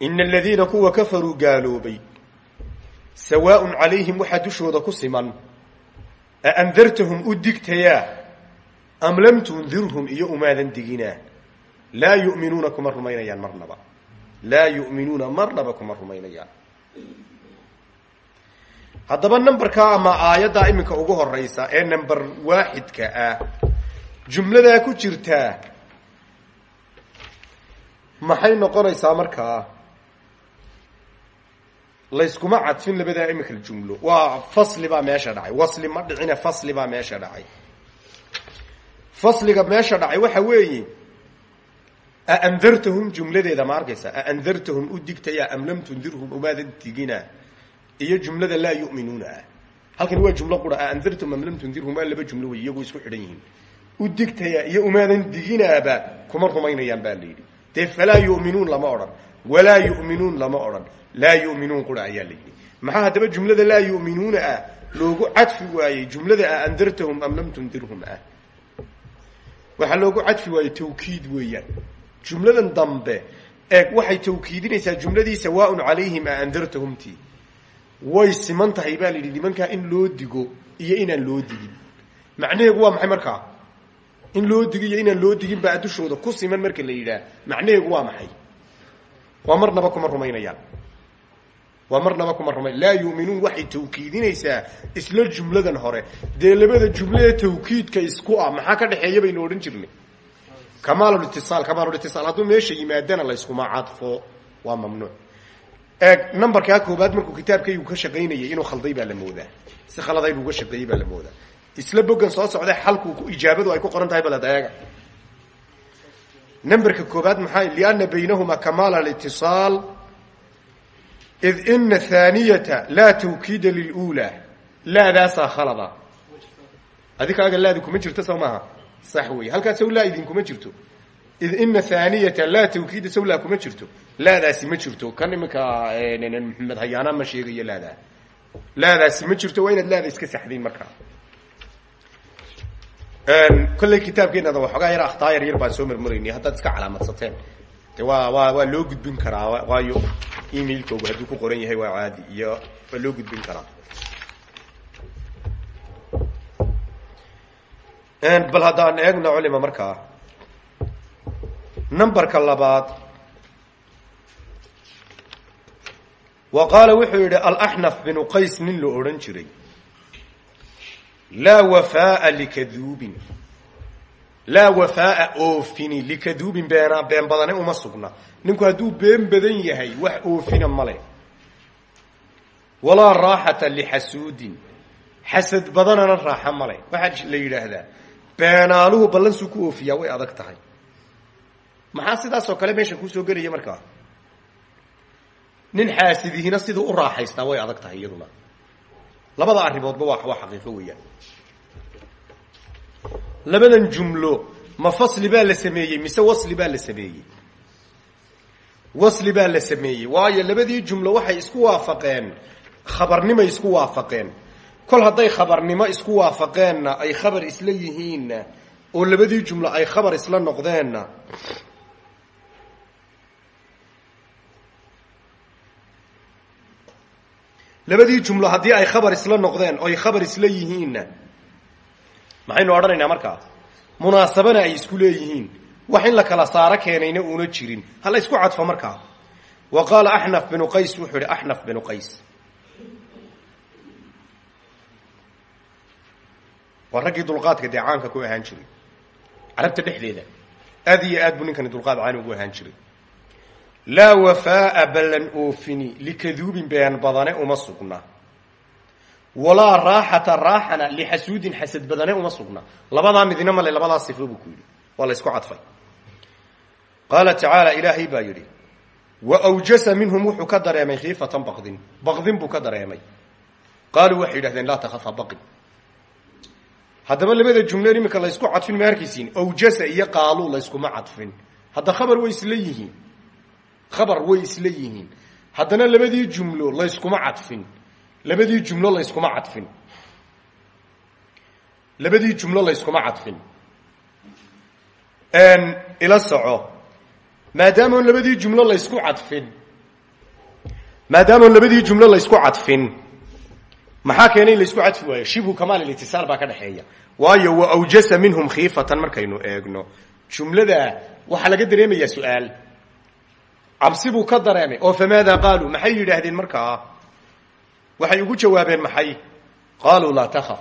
S1: ina aladiina kuwa kafaruu gaaloobay sawaaءun calayhim waxaa dushooda ku siman aandartahum u digtayaa am lam tundirhum iyo umaadan diginaa laa yuminuuna kuma rumaynayaan marnaba laa yu'minuuna marnaba kuma rumaynayaan haddaba numberkaa ama aayaddaa iminka ugu horeysa ee number waaxidka ah jumladaa ku jirtaa maxay noqonaysaa markaa layskuma cadfin labadaa iminka jumlo. Waa fasli baa meesha dhacay. Wasli ma dhicine fasli baa meesha dhacay. Fasliga meesha dhacay waxa weeye aandartahum jumladeeda ma arkaysa? Aandartahum u digtaya am lam tundirhum umaadan digina? Iyo jumlada laa yuminuuna. Ah halkani waa jumlo qura aandartahum am lam tundirhum waa laba jumlo wey iyagoo isku xidhan yihiin. U digtaya iyo umaadan diginaaba kuma rumaynayaan baa la yidhi. Dee falaa yuminuun lama odhan. Walaa yuminuun lama odhan laa yuminuun qura ayaa maxaa haddaba jumlada laa yuminuuna ah loogu cadfi waayey jumlada a andartahum am lam tundirhum ah waxaa loogu cadfi waaye tawkiid weeyaan jumladan dambe eeg waxay tawkiidinaysaa jumladii sawaaun calayhim a andartahumti way siman tahay baa la nimankaa in loo digo iyo inaan loo digin macnaheegu waa maxay markaa in loo digo iyo inaan loo digin baa dushooda ku siman marka la yidhaah macnaheegu waa maxay waa marnaba kuma rumaynayaan waa marnaba kuma rumayn laa yuminuun waxay tawkiidinaysaa isla jumladan hore. Dee labada jumle tawkiidka isku ah maxaa ka dhexeeya baynu odhan jirnay? Kamaalulitisaal kamaalulitisaal hadduu meesha yimaadana layskuma cadfo waa mamnuuc. Eeg numberkaa koobaad markuu kitaabkaygu ka shaqaynayay inuu khalday baa la moodaa. Si khaladayn uga shaqeeyey baa la moodaa. Isla bogan soo socda xalku ijaabadu ay ku qoran tahay baladayaga numberka koobaad maxaa liana baynahumaa kamaala alitisaal id ina thaaniyata laa tawkiida lilula laadaasaa khalada adikaaga laadi kuma jirto soo maaha sax wey halkaas saw laa idinkuma jirto id ina thaaniyata laa tawkiida saw laa kuma jirto laadaasi ma jirto kan iminka maxamed hayaana ma sheegayo laadaa laadaasi ma jirto waa inaad laada iska saxdiin markaa kolley kitaabkeenada waxoogaa yar akhtaa yar yar baan soo marmaraynay haddaad iska calaamadsateen waa waa waa loo gudbin karaa. Waayo emailkoogu hadduu ku qoran yahay waa caadi iyo waa loo gudbin karaa. Bal haddaan eegno culima markaa numberka labaad. Wa qaala wuxuu yidhi alaxnaf binu qays nin la odhan jiray. Laa wafaaa likaduubin laa wafaaa oofini likaduubin beenaa been badane uma sugna. Ninku hadduu been badan yahay wax oofina male walaa raaxata lixasuudin xasad badanana raaxa male waxaa la yidhaahdaa beenaaluhu ballansuu ku oofiyaa way adag tahay. Maxaa sidaas oo kale meesha kuusoo gelaya markaa nin xaasidihiina siduu u raaxaystaa way adag tahay iyaduna. Labada arrimoodba waa waa xaqiiqo weeyaan labadan jumlo ma fasli baa la sameeyey mise wasli baa la sameeyey? Wasli baa la sameeyey. Waayo labadii jumlo waxay isku waafaqeen. Khabarnimay isku waafaqeen. Kol hadday khabarnimo isku waafaqeenna ay khabar isla yihiinna oo labadii jumlo ay khabar isla noqdeenna labadii jumlo haddii ay khabar isla noqdeen oo ay khabar isla yihiinna maxaynu odhanaynaa markaa munaasabana ay isku leeyihiin. Wax in la kala saaro keenayna uuna jirin. Ha la isku cadfo markaa wa qaala axnaf binu qays wuxuu ihi axnaf binu qays waa raggii dulqaadka dee caanka ku ahaan jiray. Carabta dhexdeeda. Aad iyo aad buu ninkani dulqaad caani ugu ahaan jiray. Laa wafaaa ballan oofini likaduubin been badane uma sugna walaa raaxata raaxana lixasuudin xasad badane uma sugna. Labadaa midna male labadaa sifo buu ku yidhi. Waa isku cadfay. Qaala tacaala ilaahay baa yidhi wa awjasa minhum wuxuu ka dareemay khiifatan baqdin. Baqdin buu ka dareemay. Qaaluu waxay yidhahdeen laa takhafa baqi haddaba labada jumle iminka la ysku cadfin ma arkaysiin awjasa iyo qaaluu la yskuma cadfin. Hadda khabar way isla yihiin. Khabar way isla yihiin. Haddana labadii jumlo layskuma cadfin labadii jumlo layskuma cadfin. Labadii jumlo layskuma cadfin. Ila soco. Maadaamoon labadii jumlo laysku cadfin. Maadaamoon labadii jumlo laysku cadfin. Maxaa keenay in laysku cadfi? Waayo shibhu kamaal ilitisaal baa ka dhexeeya waayo wa awjasa minhum khiifatan markaynu eegno. Jumlada waxaa laga dareemayaa su'aal. Ka dareemay. Oo famaada qaaluu maxay yidhaahdeen markaa waxay ugu jawaabeen maxay? Qaaluu laa takhaf.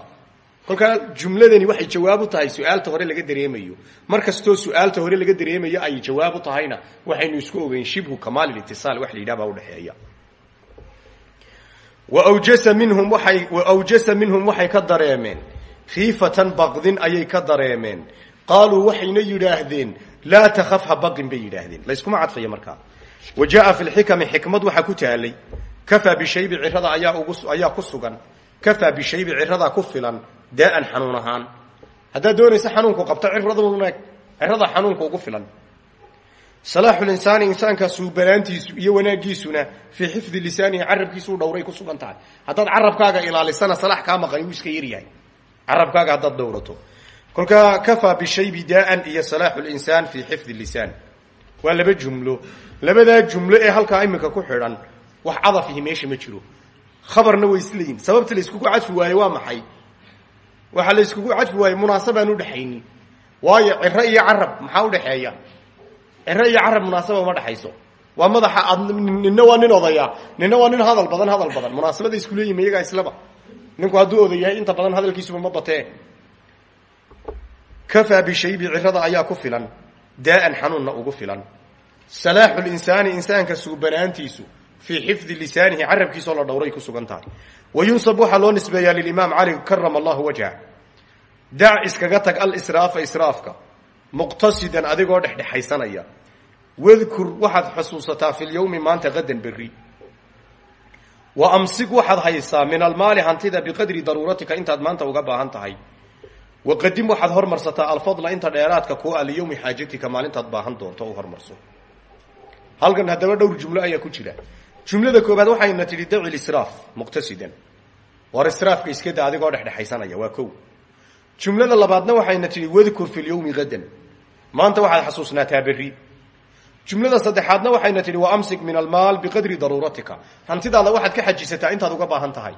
S1: Kolkaa jumladani waxay jawaab u tahay su'aalta hore laga dareemayo. Mar kastoo su'aalta hore laga dareemayo ay jawaab u tahayna waxaynu isku ogeyn shibhu kamaal ilitisaal wax la yidhaha baa udhexeeya wawjasa minhum waay waawjasa minhum waxay ka dareemeen. Khiifatan baqdin ayay ka dareemeen. Qaaluu waxayna yidhaahdeen laa takhaf ha baqin bay yidhaahdeen. Layskuma cadfaya markaa. Wa jaa fi lxikami xikmad waxaa ku taalay kafaa bishaybi cirada ayaa ku sugan. Kafaa bishaybi ciradaa ku filan daaan xanuun ahaan. Haddaad doonaysa xanuunku qabto ciraduneg cirada xanuunka ugu filan. Salaaxu linsaani insaanka suubanaantiisu iyo wanaagiisuna fii xifdi lisaanihi carabkiisuu dhowray ku sugan tahay. Haddaad carabkaaga ilaalisana salax kaa maqani wuu iska yaryahay carabkaaga haddaad dhowrato kolkaa kafaa bishaybi daaan iyo salaaxu linsaan fii xifdi lisaan. Waa jumlo. Labadaa jumlo ee halkaa iminka ku xidhan wax cadafihi meesha ma jiro. Khabarna way isleeyihin sababta la iskugu cadfi waaye waa maxay? Waxaa la iskugu cadfi waaye munaasabaan udhexaynin waayo ciro iyo carab maxaa udhexeeya ciro iyo carab munaasaba uma dhexayso. Waa madaxa ad waa nin odaya. Nina waa nin hadal badan hadal badan. Munaasabada isku leeyihiin iyagaa islaba. Ninku hadduu odayahay inta badan hadalkiisuba ma batee. Kafaa bishaybi cirada ayaa ku filan. Daaan xanuunna ugu filan. Salaaxu linsaani insaanka suubanaantiisu fii xifdi lisaanihi carabkiisoo la dhowray ku sugan tahay. Wa yunsab waxaa loo nisbeeyaa lilimaam cali karama allahu wajha dac iskaga tag alisraafa israafka. Muqtasidan adigoo dhexdhexaysanaya. Wadkur waxaad xusuusataa fi lyawmi maanta qadan berri. Wa amsig waxaad haysaa min almaali hantida biqadri daruuratika intaad maanta uga baahan tahay. Waqadim waxaad hormarsataa alfadla inta dheeraadka kuwa liyawmi xaajatika maalintaad baahan doonto u hormarso. Halkan haddaba dhowr jumlo ayaa ku jira jumlada koobaad waxayna tidhi daci lisraaf muqtasidan war israafka iska da adigoo dhexdhexaysanaya waa kow jumlada labaadna waxayna tidhi wadkur fi lyawmi qadan maanta waxaad xasuusnaataa berri jumlada saddexaadna waxayna tidhi wa amsik min almaal biqadri daruuratika hantidaada waxaad ka xajisataa intaad uga baahan tahay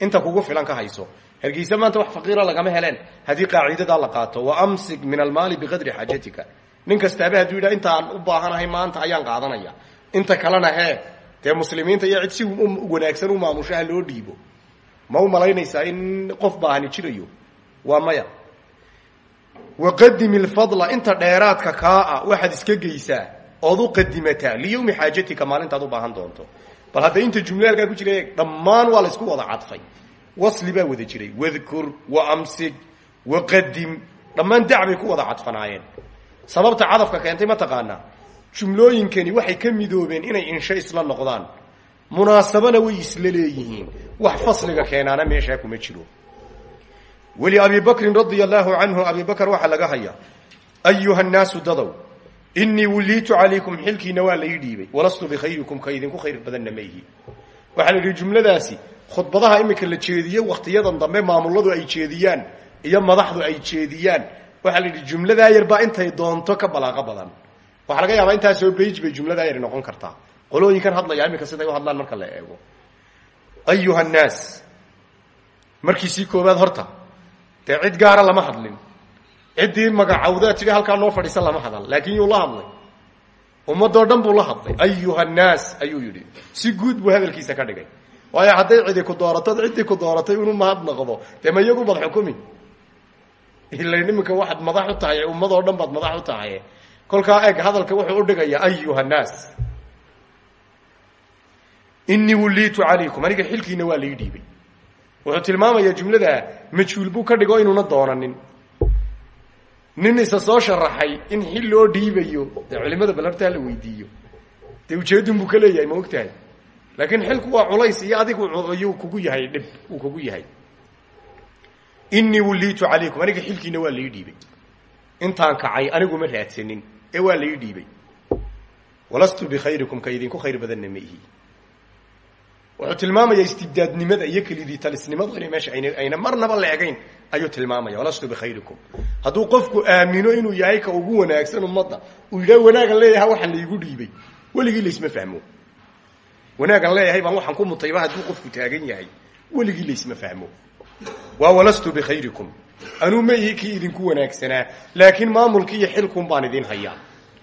S1: inta kugu filan ka hayso hargeysa maanta wax faqiira lagama heleen haddii qaaciidadaa la qaato wa amsik min almaali biqadri xaajatika nin kastaaba hadduu yidhaha intaan u baahanahay maanta ayaan qaadanaya inta kalena hee dee muslimiinta iyo cid si wanaagsan u maamushaha loo dhiibo. Ma u malaynaysaa in qof baahani jirayo? Waa maya. Waqadim ilfadla inta dheeraadka kaa ah waxaad iska geysaa ood u qadimataa liyowmi xaajatika maalintaad u baahan doonto. Bal hadda inta jumle ku jira dhammaan waa la isku wada cadfay. Wasli baa wada jiray. Wadkur wa amsig waqadim dhammaan dac bay ku wada cadfanaayeen. Sababta cadafka keentay ma taqaanaa jumlooyinkani waxay ka midoobeen inay insho isla noqdaan. Munaasabana way isla leeyihiin. Wax fasliga keenaana meeshaa kuma jiro. Weli abi bakrin radia allaahu canhu abi bakr waxaa laga hayaa ayuha nnaasu dadow inii wulliitu calaykum xilkiina waa lai dhiibay walastu bikhayrikum ka idinku khayr badanna ma ihi waxaa la yidhi jumladaasi khudbadaha iminka la jeediye wakhtiyadan dambe maamuladu ay jeediyaan iyo madaxdu ay jeediyaan. Waxaa la yidhi jumladaa yar baa intay doonto ka balaaqo badan waxaa laga yaabaa intaasoo bage bay jumladaa yar noqon kartaa. Qolooyinkan hadlaya iminka siday u hadlaan marka la eego. Ayuha nnaas. Markiisii koobaad horta dee cid gaara lama hadlin. Ciddii magacawdaa tidhi halkaa noo fadhiisan lama hadal. Laakiin yuu la hadlay. Ummadoo dhan buu la hadlay. Ayuha nnaas ayuu yidhi. Si guud buu hadalkiisa ka dhigay. Waayo hadday cidi ku dooratod ciddii ku dooratay inu mahad noqdo dee ma iyagu mad xukumi waxaad madax u tahay ummadoo dhan baad madax u tahay kolkaa eeg hadalka wuxuu udhigayaa ayuha nnaas inii wulliitu calaykum. Aniga xilkiina waa lai dhiibay. Wuxuu tilmaamayaa jumlada majhuul buu ka dhigo inuuna doonanin. Nin isa soo sharaxay in xil loo dhiibayo dee culimada bal la weydiiyo. Dee ujeedun buu ka leeyahay ma og tahay laakiin xilku waa culays iyo adigu ayuu kugu yahay dhib uu kugu yahay. Inii wulliitu calaykum aniga xilkiina waa lai dhiibay. Intaan kacay aniguma raadsanin ee waa lai dhiibay. Walastu bikhayrikum ka idinku khayr badanna ma ihi. Wuxuu tilmaamaya istibdaadnimada iyo kelidii talisnimadu inay meesha ayna marnaba leegayn ayuu tilmaamaya walastu bikhayrikum hadduu qofku aamino inuu yahay ka ugu wanaagsan ummadda uu yidhaha wanaagan leeyahay waxaan laygu dhiibay. Weligii laysma fahmo. Wanaagan leeyahay baan waxaan ku mutayba hadduu qofku taagan yahay. Weligii laysma fahmo waa walastu bikhayrikum. Anuu ma ihi kii idinku wanaagsanaa laakiin maamulki iyo xilkuun baan idin hayaa.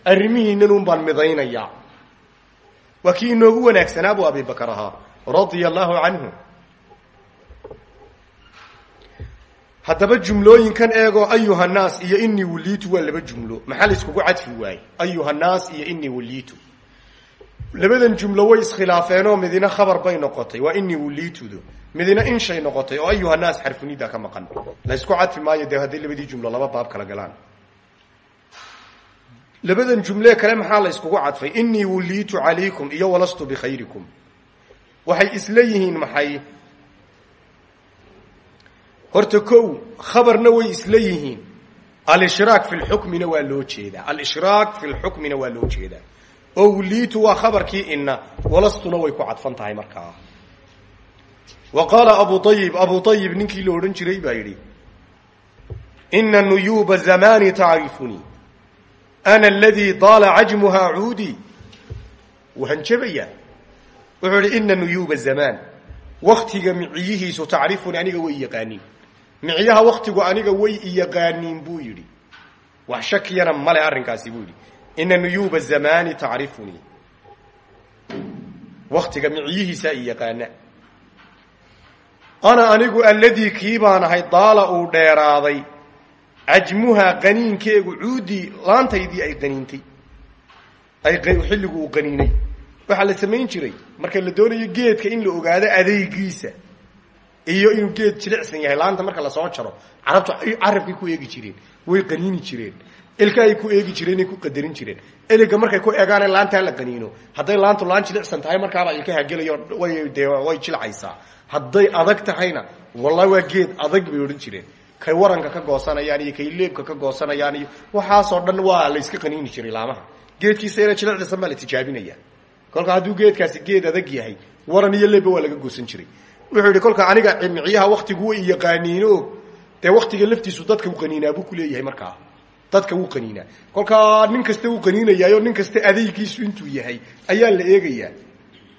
S1: Arrimihiinanun baan midaynayaa. Waa kii inoogu wanaagsanaa buu abibakar ahaa radia allaahu canhu. Haddaba jumlooyinkan eegoo ayuha nnaas iyo inii wulliitu waa laba jumlo. Maxaa la iskugu cadfi ayuha nnaas iyo inii wulliitu labadan jumlo way iskhilaafeenoo midina khabar bay noqotay. Waa inii wulliitudu midina inshay noqotay oo ayuha nnaas xarfunida ka maqan. La ysku cadfi maayo dee hadday labadii jumlo laba baab kala galaan. Labadan jumlee kale maxaa la iskugu cadfay? Inii wulliitu calaykum iyo walastu bikhayrikum waxay isla yihiin maxay? Horta kow khabarna way isla yihiin. Alishraak fi lxukmina waa loo jeedaa. Alishraak fi lxukmina waa loo jeedaa. Oo wulliitu waa khabarkii ina walastuna way ku cadfan tahay markaa wa qaala abu ayib abu ayib ninkii la odhan jiray baa yidhi ina nuyuuba zamani tacrifunii ana aladii daala cajmuhaa cuudii wahanjabayaa wuxuu idhi ina nuyuuba zamaan waktiga miciyihiisu tacrifuni aniga way yaqaaniin. Miciyaha waktigu aniga way iyaqaaniin buu yidhi. Wax shakiyana male arrinkaasi buu yidhi. Ina nuyuuba zamaani tacrifunii waktiga miciyihiisaa iyaqaana ana anigu alladii kii baan ahay daala uu dheeraaday. Cajmuhaa qaniinkeegu cuudii laantaydii ay qaniintay. Ay xilligu uu qaniinay. Waxaa la samayn jiray marka la doonayo geedka in la ogaado adeygiisa iyo inuu geed jilicsan yahay laanta marka la soo jaro carabtu carabkay ku eegi jireen way qaniini jireen. Ilka ay ku eegi jireen ay ku qadarin jireen. Eliga markay ku eegaane laantaa la qaniino. Hadday laantu laan jilicsan tahay markaaba ilkaha gelayo way dee way jilcaysaa hadday adag tahayna wallahi waa geed adag bay odhan jireen. Kay waranka ka goosanayaan iyo kay leebka ka goosanayaan iyo waxaasoo dhan waa la iska qaniini jiray laamaha. Geedkiisa yara jilicdisan baa la tijaabinaya. Kolka hadduu geedkaasi geed adag yahay waran iyo leebba waa laga goosan jiray. Wuxuu yidhi kolka aniga miciyaha waktigu way yaqaaniino. Dee waktiga laftiisu dadka u qaniinaa buu ku markaa. Dadka wuu qaniinaa. Kolkaa nin kasta wuu qaniinayaayo nin kasta adeygiisu intuu yahay ayaa la eegayaa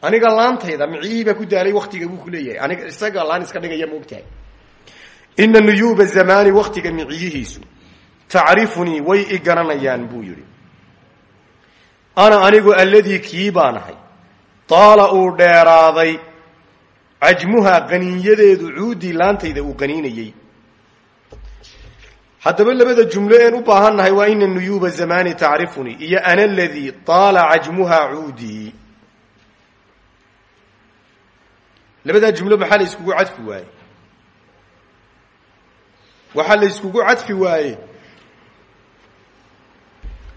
S1: aniga laantayda miciyihii baa ku daalay waktiga buu ku leeyahay. Aniga isaga laan iska dhigaya maogtahay ina nuyuuba zamaani waktiga miciyihiisu tacrifunii way i garanayaan buu yidhi. Ana anigu alladii kii baan taala uu dheeraaday. Cajmuhaa qaniinyadeedu cuudii laantayda uu qaniinayey haddaba labada jumlo een u baahannahay waa ina nuyuuba zamani tacrifunii iyo ana aladii taala cajmuhaa cuudii labadaa jumlo maxaa la iskugu cadfi waaye? Waxaa la iskugu cadfi waaye?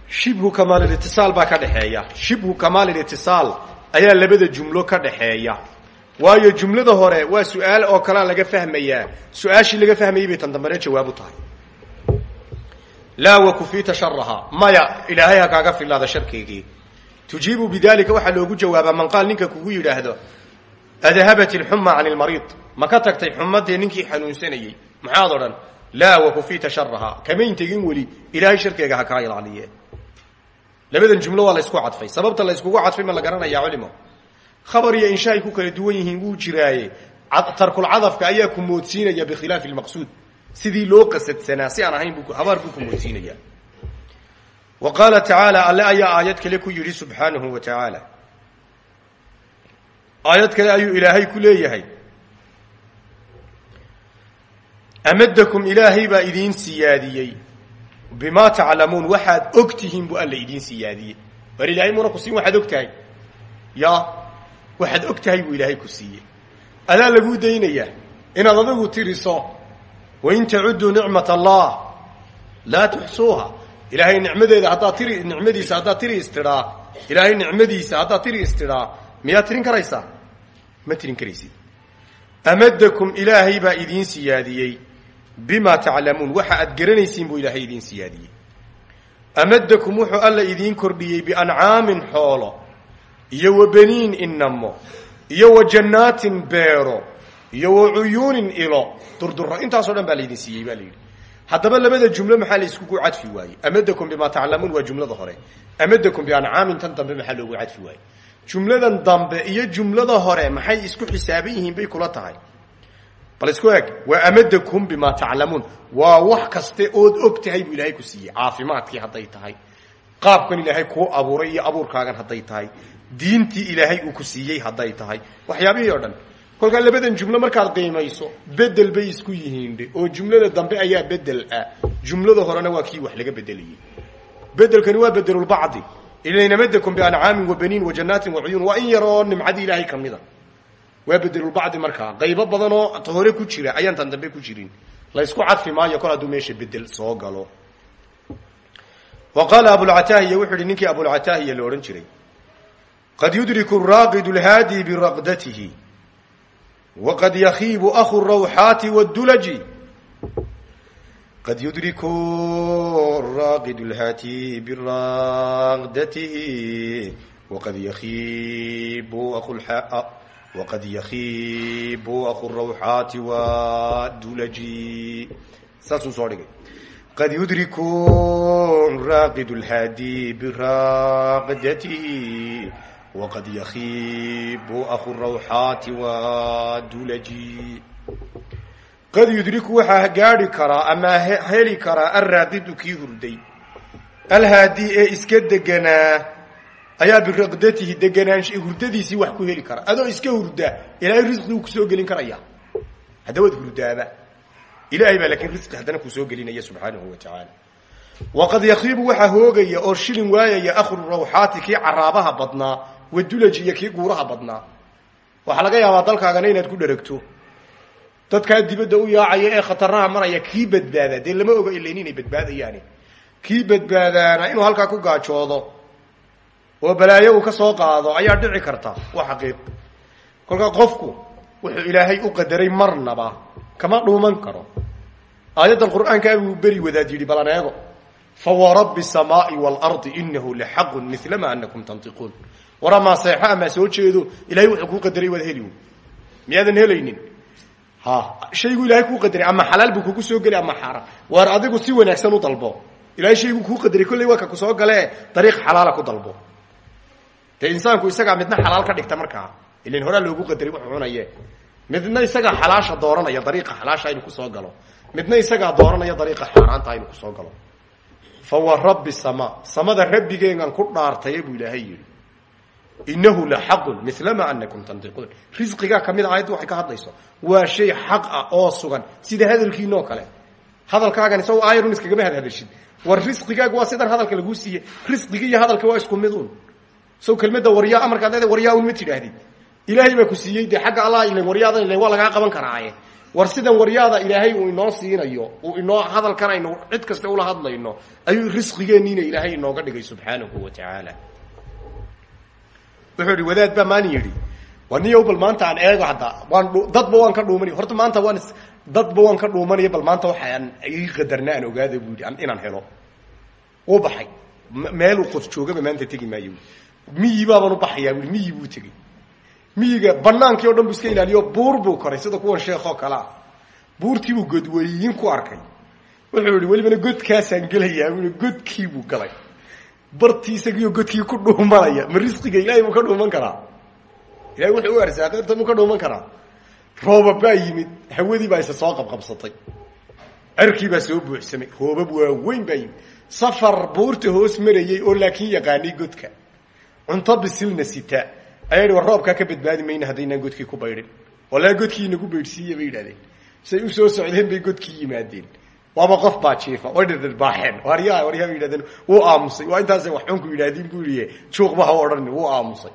S1: Shibhu kamaalilitisaal baa ka dhexeeya shibhu kamaalilitisaal ayaa labada jumlo ka dhaxeeya. Waayo jumlada hore waa su'aal oo kalea laga fahmayaa. Su'aashii laga fahmayay bay tan dambena jawaab u tahay. Laa wakufiita sharaha maya ilaahay ha kaaga filaada sharkeygii tujiibu bidalika waxaa loogu jawaabaa man qaal ninka kugu yidhaahdo adhabat ilxuma can ilmariid ma ka tagtay xumadee ninkii xanuunsanayey maxaad odhan laa wakufiita sharaha kamayn tegin weli ilaahay sharkeega ha kaa ilaaliye labadan jumlo waa la ysku cadfay sababta la yskugu cadfay ma la garanayaa culimo khabar iyo insha ay ku kala duwan yihiin wuu jiraaye tarkulcadafka ayaa ku moodsiinaya bikhilaafi lmaqsuud sidii loo qasadsanaa si aan ahayn habaar buu ku moodsiinaya wa qaala tacaala alle ayaa aayad kale ku yidhi subxaanahu wa tacaala aayad kale ayuu ilaahay ku leeyahay. Amadakum ilaahay baa idiin siyaadiyey. Bimaa taclamuun waxaad og tihiin buu alla idiin siyaadiyey. War ilaahay muna ku siin waxaad og tahay? Ya waxaad og tahay buu ilaahay ku siiyey. Adaa laguu daynayaa inaad adigu tiriso wain tacudduu nicmat allah laa tuxsuuha ilaahay nicmadeeda haddaad tiri nicmadiisa haddaad tiri istidhaa ilaahay nicmadiisa haddaad tiri istidhaa miyaad tirin karaysaa ma tirin karaysid amadakum ilaahay baa idiin siyaadiyey. Bima taclamuun waxa aad garanaysiin buu ilaahay idiin siyaadiyey. Amadakum wuxuu alla idiin kordhiyey biancaamin xoolo iyo wa baniin inamo iyo wa jannaatin beero iyo wa cuyuunin ilo. Durduro intaasoo dhan baa laydin siiyey baa la yidhi. Haddaba labada jumlo maxaa la iskugu cadfi waayey? Amadakum bima taclamuun waa jumlada hore. Amadakum biancaamin tan dambe maxaa loogu cadfi waayey jumladan dambe iyo jumlada hore maxay isku xisaaban yihiin bay kula tahay. Bal isku eg waa amadakum bima taclamuun waa wax kaste ood og tahay buu ilaahay ku siiyey. Caafimaadkii hadday tahay qaabkan ilaahay kuu abuuray iyo abuurkaagan hadday tahay. Diintii ilaahay uu ku siiyey hadday tahay. Waxyaabihii oo dhan. Kolkaa labadan jumlo markaad qiimayso bedel bay isku yihiindhe oo jumlada dambe ayaa bedel ah. Jumlada horena waa kii wax laga bedelayey bedelkani waa bedelulbacdi ilanamadakum biancaamin wa baniin wa jannaatin wa cuyuun waa in yar oo nimcadii ilaahay ka mida waa bedelulbacdi markaa qaybo badan oo hore ku jira ayaan tan dambe ku jirin la ysku cadfi maayo kol hadduu meesha bedel soo galo wa qaala abulcataahiya wuxuu ihi ninkii abulcataahiya la odhan jiray qad yudriku raaqidu lhaadi biraqdatihi waqad yakiibu aku rawxaati wاdulaji qad yudriku raaqidu lhaati biraqdatihi waqad yakiibu wqad yakiibu aku rawxaati wadulaji saasuu soo dhigay qad yudriku raaqid lhaadi biraqdatihi waqad yakiibu aku rawxaati wadulaji qad yudriku waxaa gaadhi karaa ama heli karaa alraaqidu kii hurday. Alhaadi ee iska deganaa ayaa biraqdatihi deganaansha hurdadiisii wax ku heli kara. Adoo iska hurda ilaahay risqigu ku soo gelin karaya. Hadda waad hurdaaba. Ilaahay baa laakiin risqi haddana ku soo gelinaya subxaanahu wa tacaala waqad yakiibu waxaa hoogaya oo shilin waayaya akhru rawxaati kii caraabaha badnaa wadulaji iyo kii guuraha badnaa. Waxaa laga yaabaa dalkaagana inaad ku dheragto dadkaa dibadda u yaacaya ee khataraha maraya kii badbaadaa dee lama oga ilayn inay badbaadayaani. Kii badbaadaana inuu halkaa ku gaajoodo? Oo balaayo uu ka soo qaado? Ayaa dhici karta waa xaqiiq. Kolkaa qofku wuxuu ilaahay u qadaray marnaba kama dhuuman karo. Aayaddan qur'aankaa buu beri wadaad yidhi balan eego. Fawarabbi samaai waalardi inahu laxaqun milama anakum tantiquun. War amaa seexo amaa soo jeedo. Ilahay wuxuu kuu qadaray waad heli miyaadan helaynin ha shaygu ilahay kuu qadaray ama xalaal buu kugu soo geli ama xaaraan waar adigu si wanaagsan u dalbo. Ilahay shayguu kuu qadaray kolley waa ka ku soo galee dariiq xalaala ku dalbo. Dee insaanku isagaa midna xalaal ka dhigta markaa. Ilan horaa loogu qadaray wuxuu cunaye. Midna isagaa xalaasha dooranaya dariiqa xalaasha inuu ku soo galo. Midna isagaa dooranaya dariiqa xaaraanta inuu ku soo galo. Fa wa rabbi sama. Samada rabbigeengan ku dhaartaya buu ilaahay yidhi inahu la xaqun mila ma anakum tandiquun risqigaa ka mid a aayaddu waxay ka hadlayso waa shay xaq ah oo sugan sida hadalkiinoo kale hadalkaagan isago aayarun iskagama hadhadashid war risqigaaga waa sidan hadalka laguu siiye risqigi iyo hadalka waa isku mid un so kelmadda waryaa amarkaad leeda waryaa un ma tidhaahdid ilaahay baa ku siiyey dee xagga allah ilan waryaadan ilan waa lagaa qaban karaaye war sidan waryaada ilaahay uu inoo siinayo uu inoo hadalkan aynu cid kasta ula hadlayno ayuu risqigeenniina ilaahay inooga dhigay subxaanahu wa tacaala wuxuu ihi wadaad baa maalin yidhi. War niyow bal maanta aan eego hadda. Waan dadba waan ka dhuumanay horta maanta waan dadba waan ka dhuumanaya bal maanta waxaan ii qadarna aan ogaada bu yidhi inaan helo. Wuu baxay. Meeluu qof joogaba maanta tegi maayo. Miyi baabaan u baxayaa bui miyi buu tegey miyiga banaankii o dhan bu iska ilaaliyo buur buu koray sida kuwan sheekoo kalea buurtiibuu godweyyin ku arkay. Wuxuu yihi welibana godkaasaan gelayaa. Bui godkiibuu galay bartii isagiioo godkii ku dhuumanaya ma risqiga ilahay buu ka dhuuman karaa? Ilahay wuxuu u arsaaqay inta muu ka dhuuman karaa? Roobab baa yimid hawadii baa isa soo qabqabsatay. Cerkii baa soo buuxsamay roobab waaweyn baa yimid. Safar buurta hoos marayey oo laakiin yaqaanay godka. Cunto bisilna sita. Ayaa yidhi war roobkaa ka badbaadi mayna haddaynaan godkii ku baydhin. Walaa godkii inagu baydhsiiya bay yidhahdeen. Say u soo socdeen bay godkii yimaadeen waaba qof baa jiifa way dhirdhirbaaxeen waryaa waryaa bay yidhahdeen wuu aamusay waa intaasay wax xunku yidhahdiin buu yihi juuqba ha odhan wuu aamusay.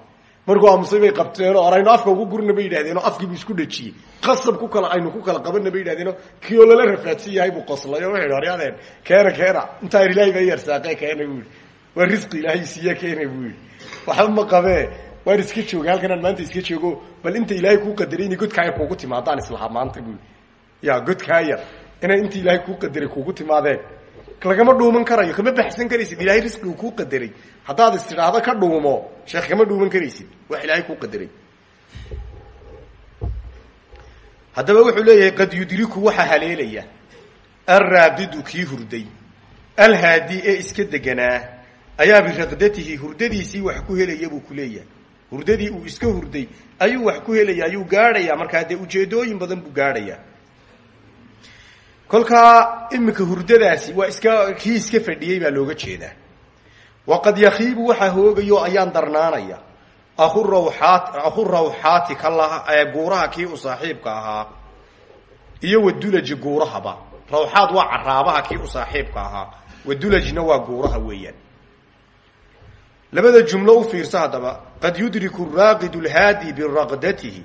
S1: Markuu aamusay bay qabteen oo aynu afka ugu gurna bay yidhahdeen oo afkiibu isku dhajiyey qasab ku kala aynu ku kala qabanna bay yidhahdeen oo lala rafaadsan yahay buu qoslay oo wuxu yidhi waryaadeen keena keena. Intaa ilaahay baa yarsaaqee keena buu yidhi. Risqi ilaahay siiya keena buu yidhi. Ma qabee waan iska jooga halkanaan maanta iska joogo bal inta ilaahay kuu qadaray inay godkaa yar kuugu timaadaan islahaa maanta buu ya godkaa yar inay inta ilaahay kuu qadaray kuugu timaadeen. Lagama dhuuman karayo kama baxsan karaysid ilahay risqigu kuu qadaray. Haddaad is ka dhuumo. Sheekh kama dhuuman karaysid wax ilaahay kuu qadaray. Haddaba wuxuu leeyahay qad yudriku waxaa haleelaya alraabidu kii hurday alhaadi ee iska deganaa ayaa biraqdatihi hurdadiisii wax ku helaya buu ku leeyahay. Hurdadii uu iska hurday ayuu wax ku helaya ayuu gaadhayaa markaa dee ujeedooyin badan buu gaadhayaa kolkaa iminka hurdadaasi waa iska kii iska fadhiyey baa looga jeedaa. Waqad yakiibu waxaa hoogayo ayaan darnaanaya. Aku rawxaat aku rawxaati kala guuraha kii u saaxiibka ahaa iyo wadulaji guurahaba rawxaad waa caraabaha kii u saaxiibka ahaa wadulajna waa guuraha weeyaan. Labada jumlo u fiirso haddaba qad yudriku raaqidu lhaadi biraqdatihi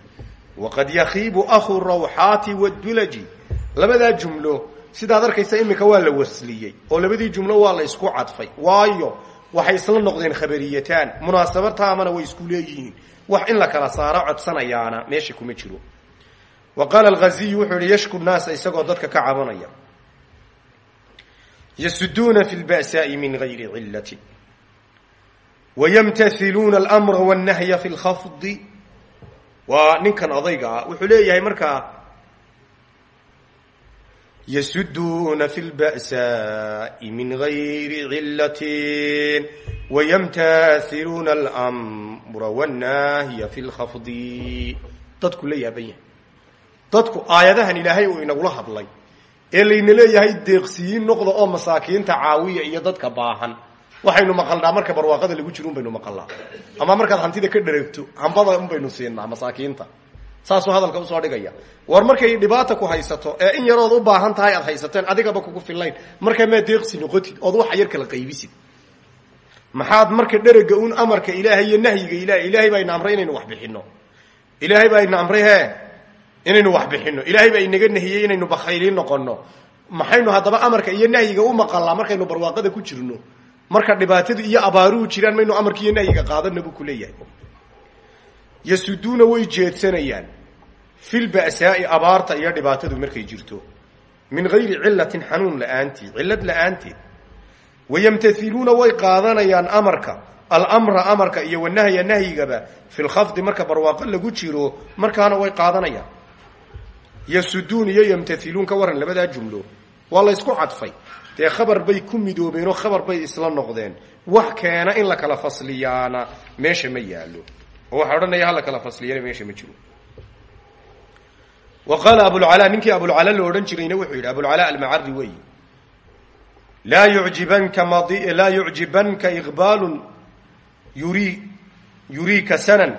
S1: waqad yakiibu aku rawxaati wadulaji labadaa jumlo sidaad arkaysa iminka waa la wasliyey oo labadii jumlo waa la isku cadfay. Waayo waxay isla noqdeen khabariyataan munaasaba taamana way isku leeyihiin. Wax in la kala saaro codsanayaana meesha kuma jiro. Wa qaala alghaziyu wuxuu yihi yashku naasa isagoo dadka ka cabanaya. Yasuduuna fi lba'saai min gayri cilatin wayamtailuuna almra wannahya fi lkhafdi waa ninkan odayga ah wuxuu leeyahay markaa yasuduuna fi lba'saai min gayri cilatin wayamtailuuna almra wannahya fi lkhafdi dadku la yaaban yahay dadku aayadahan ilaahay uu inagula hadlay ee layna leeyahay deeqsiyiin noqda oo masaakiinta caawiya iyo dadka baahan waxaynu maqalnaa marka barwaaqada lagu jiro un baynu maqalnaa ama markaad hantida ka dhareegto hambada un baynu siinaa masaakiinta saasuu hadalka u soo dhigaya. War markay dhibaata ku haysato ee in yarood u baahan tahay aad haysateen adigaba kugu fillayn. Markaa maa deeqsi noqotid ood waxa yar kala qaybisid. Maxaad marka dherega un amarka ilaahay iyo nahyiga ilahay ilaahay baa ina amray inaynu wax bixino ilaahay baa ina amray he inaynu wax bixino ilaahay baa inaga nahiyey inaynu bakhayliin noqono maxaynu haddaba amarka iyo nahyiga u maqalnaa markaynu barwaaqada ku jirno. Marka dhibaatadu iyo abaaruhu jiraan maynu amarka iyo nahyiga qaadana buu kuleeyahay yasuduuna way jeedsanayaan fi lba'saai abaarta iyo dhibaatadu markay jirto. Min gayri cilatin xanuun la'aantii cillad la'aanteed wayamtailuuna way qaadanayaan amarka. Almra amarka iyo wanahya nahyigaba. Fi lkhafdi marka barwaaqo lagu jiro markaana way qaadanayaan. Yasuduun iyo yamtailuun ka waran labadaa jumlo. Waa la ysku cadfay. Dee khabar bay ku midoobeenoo khabar bay isla noqdeen. Wax keena in la kala fasliyaana meesha ma yaalo oo waxaa odhanaya hala kala fasliyana meesha ma jiro wa qaala abulcalaa ninkii abulcala la odhan jirayna wuxuu yidhi abulcalaa almacari wey laa yujibanka mad laa yucjibanka iqbaalun yuri yuriika sanan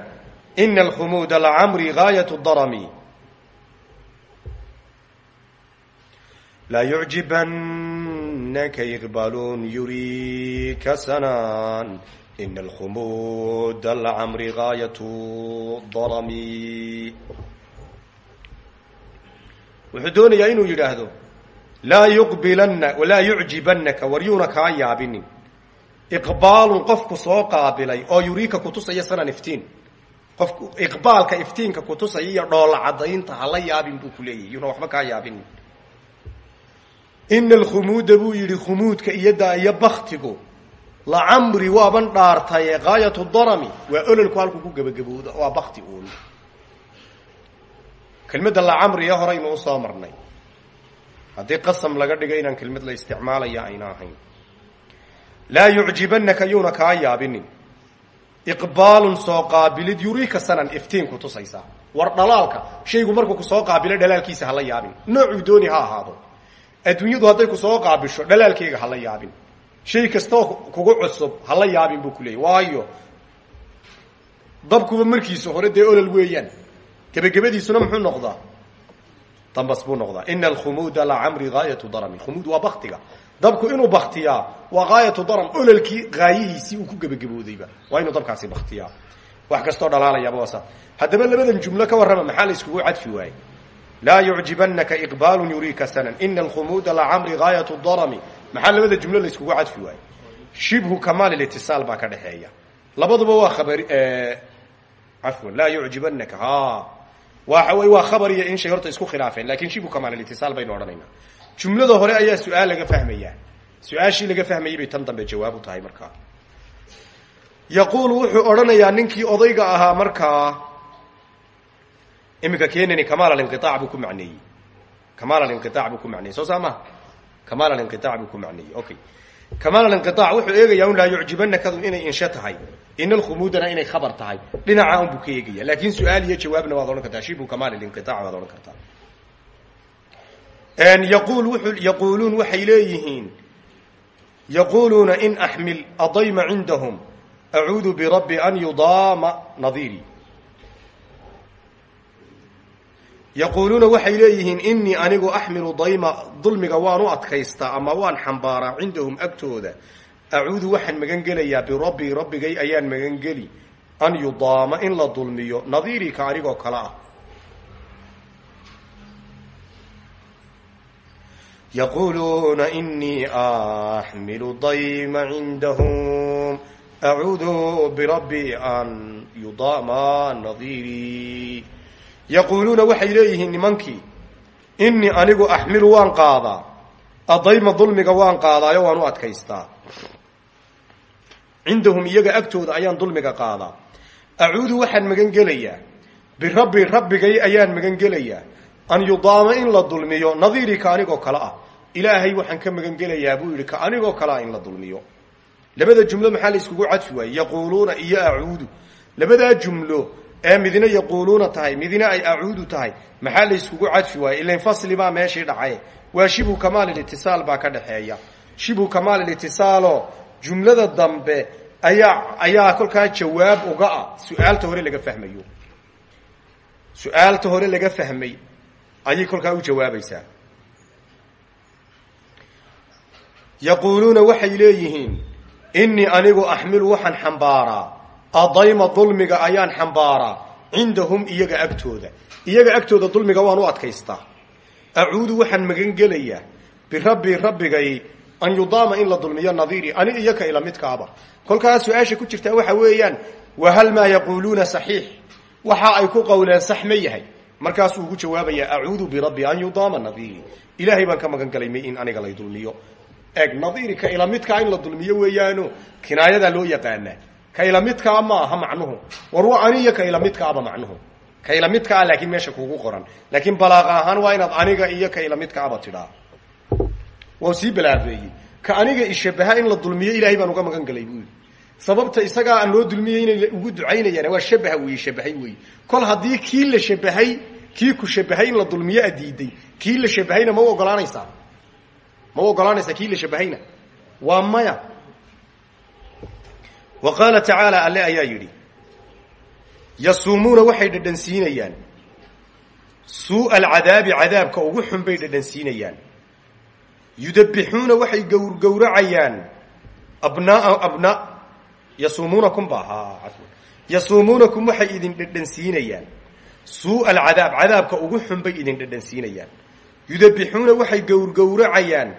S1: ina alkhumuuda lacamri gaayat darami laa yucjibannaka iqbaalun yuriika sanan ina alkhumuuda lacamri gaayat darami wuxuu doonayaa inuu yidhaahdo laa yuqbilanna walaa yucjibannaka war yuuna kaa yaabinin. Iqbaalun qofku soo qaabilay oo yuriika kutusaya sanan iftiin. Qofku iqbaalka iftiinka kutusaya iyo dhoolla caddaynta hala yaabin buu ku leeyahy yuuna waxba kaa yaabinin. Ina alkhumuuda buu yidhi khumuudka iyo daa iyo baktigu lacamri waaban dhaartaye gaayatu darami waa ololku halku ku gebagabowda waa bakti uun kelmadda lacamriya horaynu u soo marnay. Haddii qasam laga dhigo inaan kelmad la isticmaalaya ayna ahayn. Laa yucjibannaka yuuna kaa yaabinin. Iqbaalun soo qaabilid yuriika sanan iftiin ku tusaysaa war dhalaalka shaygu markuu ku soo qaabilo dhalaalkiisa hala yaabin. Noocuu dooni ha ahaado. Adduunyadu hadday ku soo qaabisho dhalaalkeyga hala yaabin. Shay kastoo kugu cusub hala yaabin buu ku leeyay waayo dabkuba markiisa hore dee olol weeyaan gebagabadiisuna muxuu noqdaa? Dambas buu noqdaa. Ina alkhumuuda lacamri gaayatu darami. Khumuud waa baktiga dabku inuu baktiyaa waa gaayatu daram. Ololkii gaayihiisii uu ku gebagaboodayba waa inuu dabkaasi baktiyaa wax kastoo dhalaalayaaba waasa haddaba labadan jumlo ka warrama maxaa la iskugu cadfi waaye laa yucjibannaka iqbaalun yuriika sanan. Ina alkhumuuda lacamri gaayatu darami. Maxaa labada jumlo la iskugu cadfi waaye shibhu kamaal litisaal baa ka dhexeeya labaduba waa khabari cafwan. Laa yucjibannaka ha waxa wey waa khabar iyo in shay horta isku khilaafeen laakiin shibhu kamaal litisaal baynu odhanaynaa. Jumlada hore ayaa su'aal laga fahmayaa. Su'aashii laga fahmayay bay tan dambe jawaab u tahay markaa yaquulu wuxuu odhanayaa ninkii odayga ahaa markaa iminka kenani kamaal alinqiaac buu ku macneeyey. Kamaal alinqiaac buu ku macneeyey. Soo saa kamaal alinqiaac buu ku macneeyey. Okay kamaal alinqiaac wuxuu eegayaa un laa yucjibanakadu inay inshe tahay. Ina alkhumuudana inay khabar tahay. Dhinaca un buu ka eegaya laakin su'aal iyo jawaabna waad odhan kartaa. Shibu kamaal alinqiaac waad odhan kartaa. Wuxuu yaquuluun waxay leeyihiin yaquuluuna in axmil adayma cindahum acuudu birabbi an yudaama nadiiri yaquuluuna waxay leeyihiin inii anigu axmilu dayma dulmiga waan u adkaystaa ama waan xambaaraa cindahum agtooda. Acuudu waxaan magan gelayaa birabbii rabbigay ayaan magan geli an yudaama in la dulmiyo nadiirika anigoo kale ah. Yaquuluuna inii axmilu dayma cindahum. Acuudu birabbi an yudaama nadiiri yaquuluuna waxay leeyihiin nimankii inii anigu axmilu waan qaadaa adayma dulmiga waan qaadaayo waan u adkaystaa. Cindahum iyaga agtooda ayaan dulmiga qaadaa. Acuudu waxaan magan gelayaa birabbi rabbigay ayaan magan gelayaa an yudaama in la dulmiyo nadiiri ka anigoo kale ah. Ilaahay waxaan ka magan gelayaa buu yidhi ka anigoo kale ah in la dulmiyo. Labada jumlo maxaa la cadfi waayey? Yaquuluuna iyo acuudu. Labadaa jumlo ee midna yaquuluuna tahay midna ay acuudu tahay maxaa la iskugu cadfi waayey ilan fasli baa meeshii dhacay. Waa shibhu kamaal litisaal baa ka dhexeeya. Shibhu kamaal litisaalo jumlada dambe ayaa ayaa kolkaa jawaab uga ah. Su'aalta hore laga fahmayo. Su'aalta hore laga fahmay ayay kolkaa u jawaabaysaa. Yaquuluuna waxay leeyihiin inii anigu axmilu waxaan xambaaraa adayma dulmiga ayaan xambaaraa cindahum iyaga agtooda iyaga agtooda dulmiga waan u adkaystaa acuudu waxaan magan gelayaa birabbi rabbigay an yudaama in la dulmiyo nadiiri ani iyo ka ila midkaaba kolkaa su'aasha ku jirtaa waxa weeyaan wahal maa yaquuluuna saxiix waxa ay ku qowleen sax ma yahay markaasuu ugu jawaabayaa acuudu birabbi an yudaama nadiiri ilaahay baan ka magan galay in aniga lay dulmiyo eeg nadiiri ka ila midkaa in la dulmiyo weeyaano kinaayadaa loo yaqaanaa ka ila midkaa ma aha macnuhu. War waa ani iyo ka ila midkaaba macnuhu. Ka ila midkaa laakiin meesha kuugu qoran. Laakiin balaaqa ahaan waa inaad aniga iyo ka ila midkaaba tidhaa. Waa sii balaabeeyey ka aniga ishabaha in la dulmiyo ilaahay baan uga magan galay buu yidhi sababta isagaa aan loo dulmiyeyna ugu ducaynayaan waa shabaha wey shabahay wey kol haddii kii la shabahay kii ku shabahay in la dulmiyo a diiday kii la shabahayna ma u ogolaanaysaa ma u ogolaanaysaa kii la shabahayna? Waa maya wa qaala tacaala alle ayaa yidhi yasuumuuna waxay dhadhansiinayaan. Suu'a alcadaabi cadaabka ugu xun bay dhadhansiinayaan. Yudabbixuuna waxay gowrgowracayaan abnaaa abna yasuumuunakum ba ahaa yasuumuunakum waxay idin dhadhansiinayaan. Suu'a alcadaab cadaabka ugu xun bay idin dhadhansiinayaan. Yudabbixuuna waxay gowrgowracayaan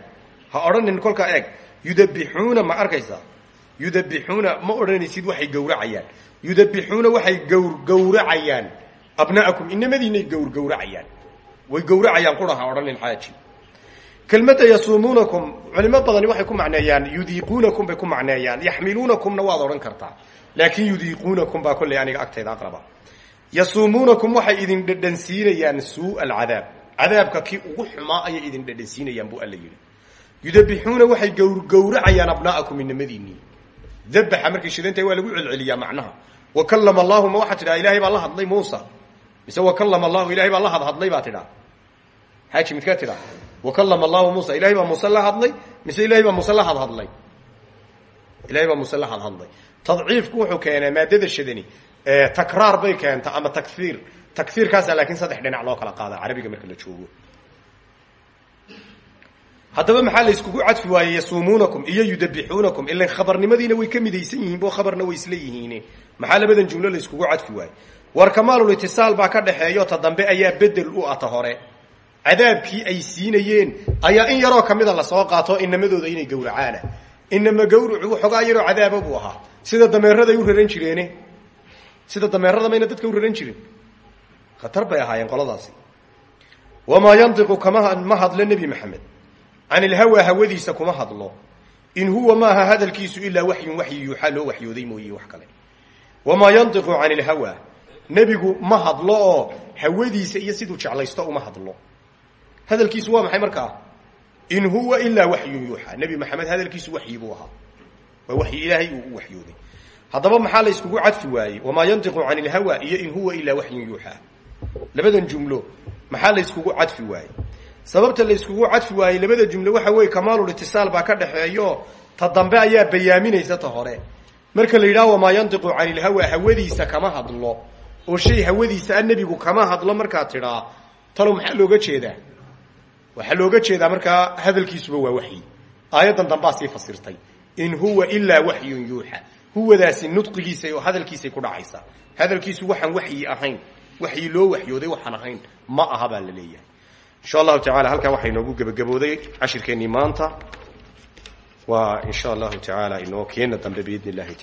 S1: ha odhanin kolkaa eeg. Yudabbixuuna ma arkaysaa yudabbixuuna ma odhanaysid waxay gowracayaan. Yudabbixuuna waxay gowrgowracayaan abna'akum inamadiinay gowrgowracayaan way gowracayaan qura ha odhanin xaaji. Kelmadda yasuumuunakum culimo badani waxay ku macneeyaan yudiiquunakum bay ku macneeyaan yaxmiluunakumna waad odhan kartaa. Laakiin yudiiquunakum baa kolley aniga agtayda aqraba yasuumuunakum waxay idin dhadhansiinayaan suu'a alcadaab. Cadaabka kii ugu xumaa ayay idin dhadhansiinayaan buu alla yidhi. Yudabbixuuna waxay gowrgowracayaan abnaa'akum inamadiinii dabaxa markay shidantahay waa lagu celceliyaa macnaha. Wa kallama allahu ma waxaa tidhaha ilahay baa la hadlay muusa. Mise wa kallama allahu ilahay baa la hadhadlay baa tidhaa xaaji midkaa tidhaa wa kallama allahu muusa ilahay baa muuse la hadlay. Mise ilahay baa muuse la hadhadlay ilahay baa muuse la hadhadlay tadciifku wuxuu keenaa maadada shadani takraar bay keenta ama takfiir. Takfiirkaasaa laakiin saddex dhinac loo kala qaada carabiga marka la joogo haddaba maxaa la iskugu cadfi waayey yasuumuunakum iyo yudabbixuunakum ilan khabarnimadiina way ka midaysan yihiin bo khabarna way isla maxaa labadan jumlo la iskugu cadfi waayey? War kamaalul itisaal baa ka dhexeeyo ta dambe ayaa bedel u ata hore. Cadaabkii ay siinayeen ayaa in yaroo kamida la soo qaato inamadooda inay gowracaana. Inama gawrucu waxoogaa yaroo cadaaba buu ahaa. Sida dameeraday u raran jireene. Sida dameerada mayna dadka u raran jirin. Khatar bay ahaayeen qoladaasi. Wamaa yantiqu kama ma hadlo nebi maxamed can ilhawa hawadiisa kuma hadlo. In huwa maaha hadalkiisu ilaa waxyun waxyi yuuxaa loo waxyooday mooye wax kale. Wamaa yantiqu can ilhawa nebigu ma hadlo oo hawadiisa iyo siduu jeclaysto uma hadlo. Hadalkiisu waa maxay markaa? In huwa ilaa waxyun yuuxaa nebi maxamed hadalkiisu waxyi buu ahaa. Waa waxyi ilaahay uu u waxyooday haddaba maxaa la yskugu cadfi waayey? Wamaa yantiqu can ilhawa iyo in huwa ilaa waxyun yuuxaa labadan jumlo maxaa la yskugu sababta la yskugu cadfi waayey labada jumlo waxa weeye kamaalul itisaal baa ka dhexeeyo ta dambe ayaa bayaaminaysa ta hore. Marka la yidhaha wamaa yantiqu can ilhawa hawadiisa kama hadlo. Oo shay hawadiisa a nebigu kama hadlo markaa tidhaa talo maxaa looga jeedaa? Waxaa looga jeedaa markaa hadalkiisuba waa waxyi. Aayaddan dambaa sii fasirtay. In huwa ilaa waxyun yuuxa. Huwadaasi nudqigiisa oo hadalkiisay ku dhacaysaa hadalkiisu waxaan waxyi ahayn. Waxyi loo waxyooday waxaan ahayn. Ma aha baa la leeyahay insha allahu tacala halkaa waxaa inoogu gebagabooday cashirkeennii maanta. Waa in sha allahu tacaala inoo keena dambe biidn illahi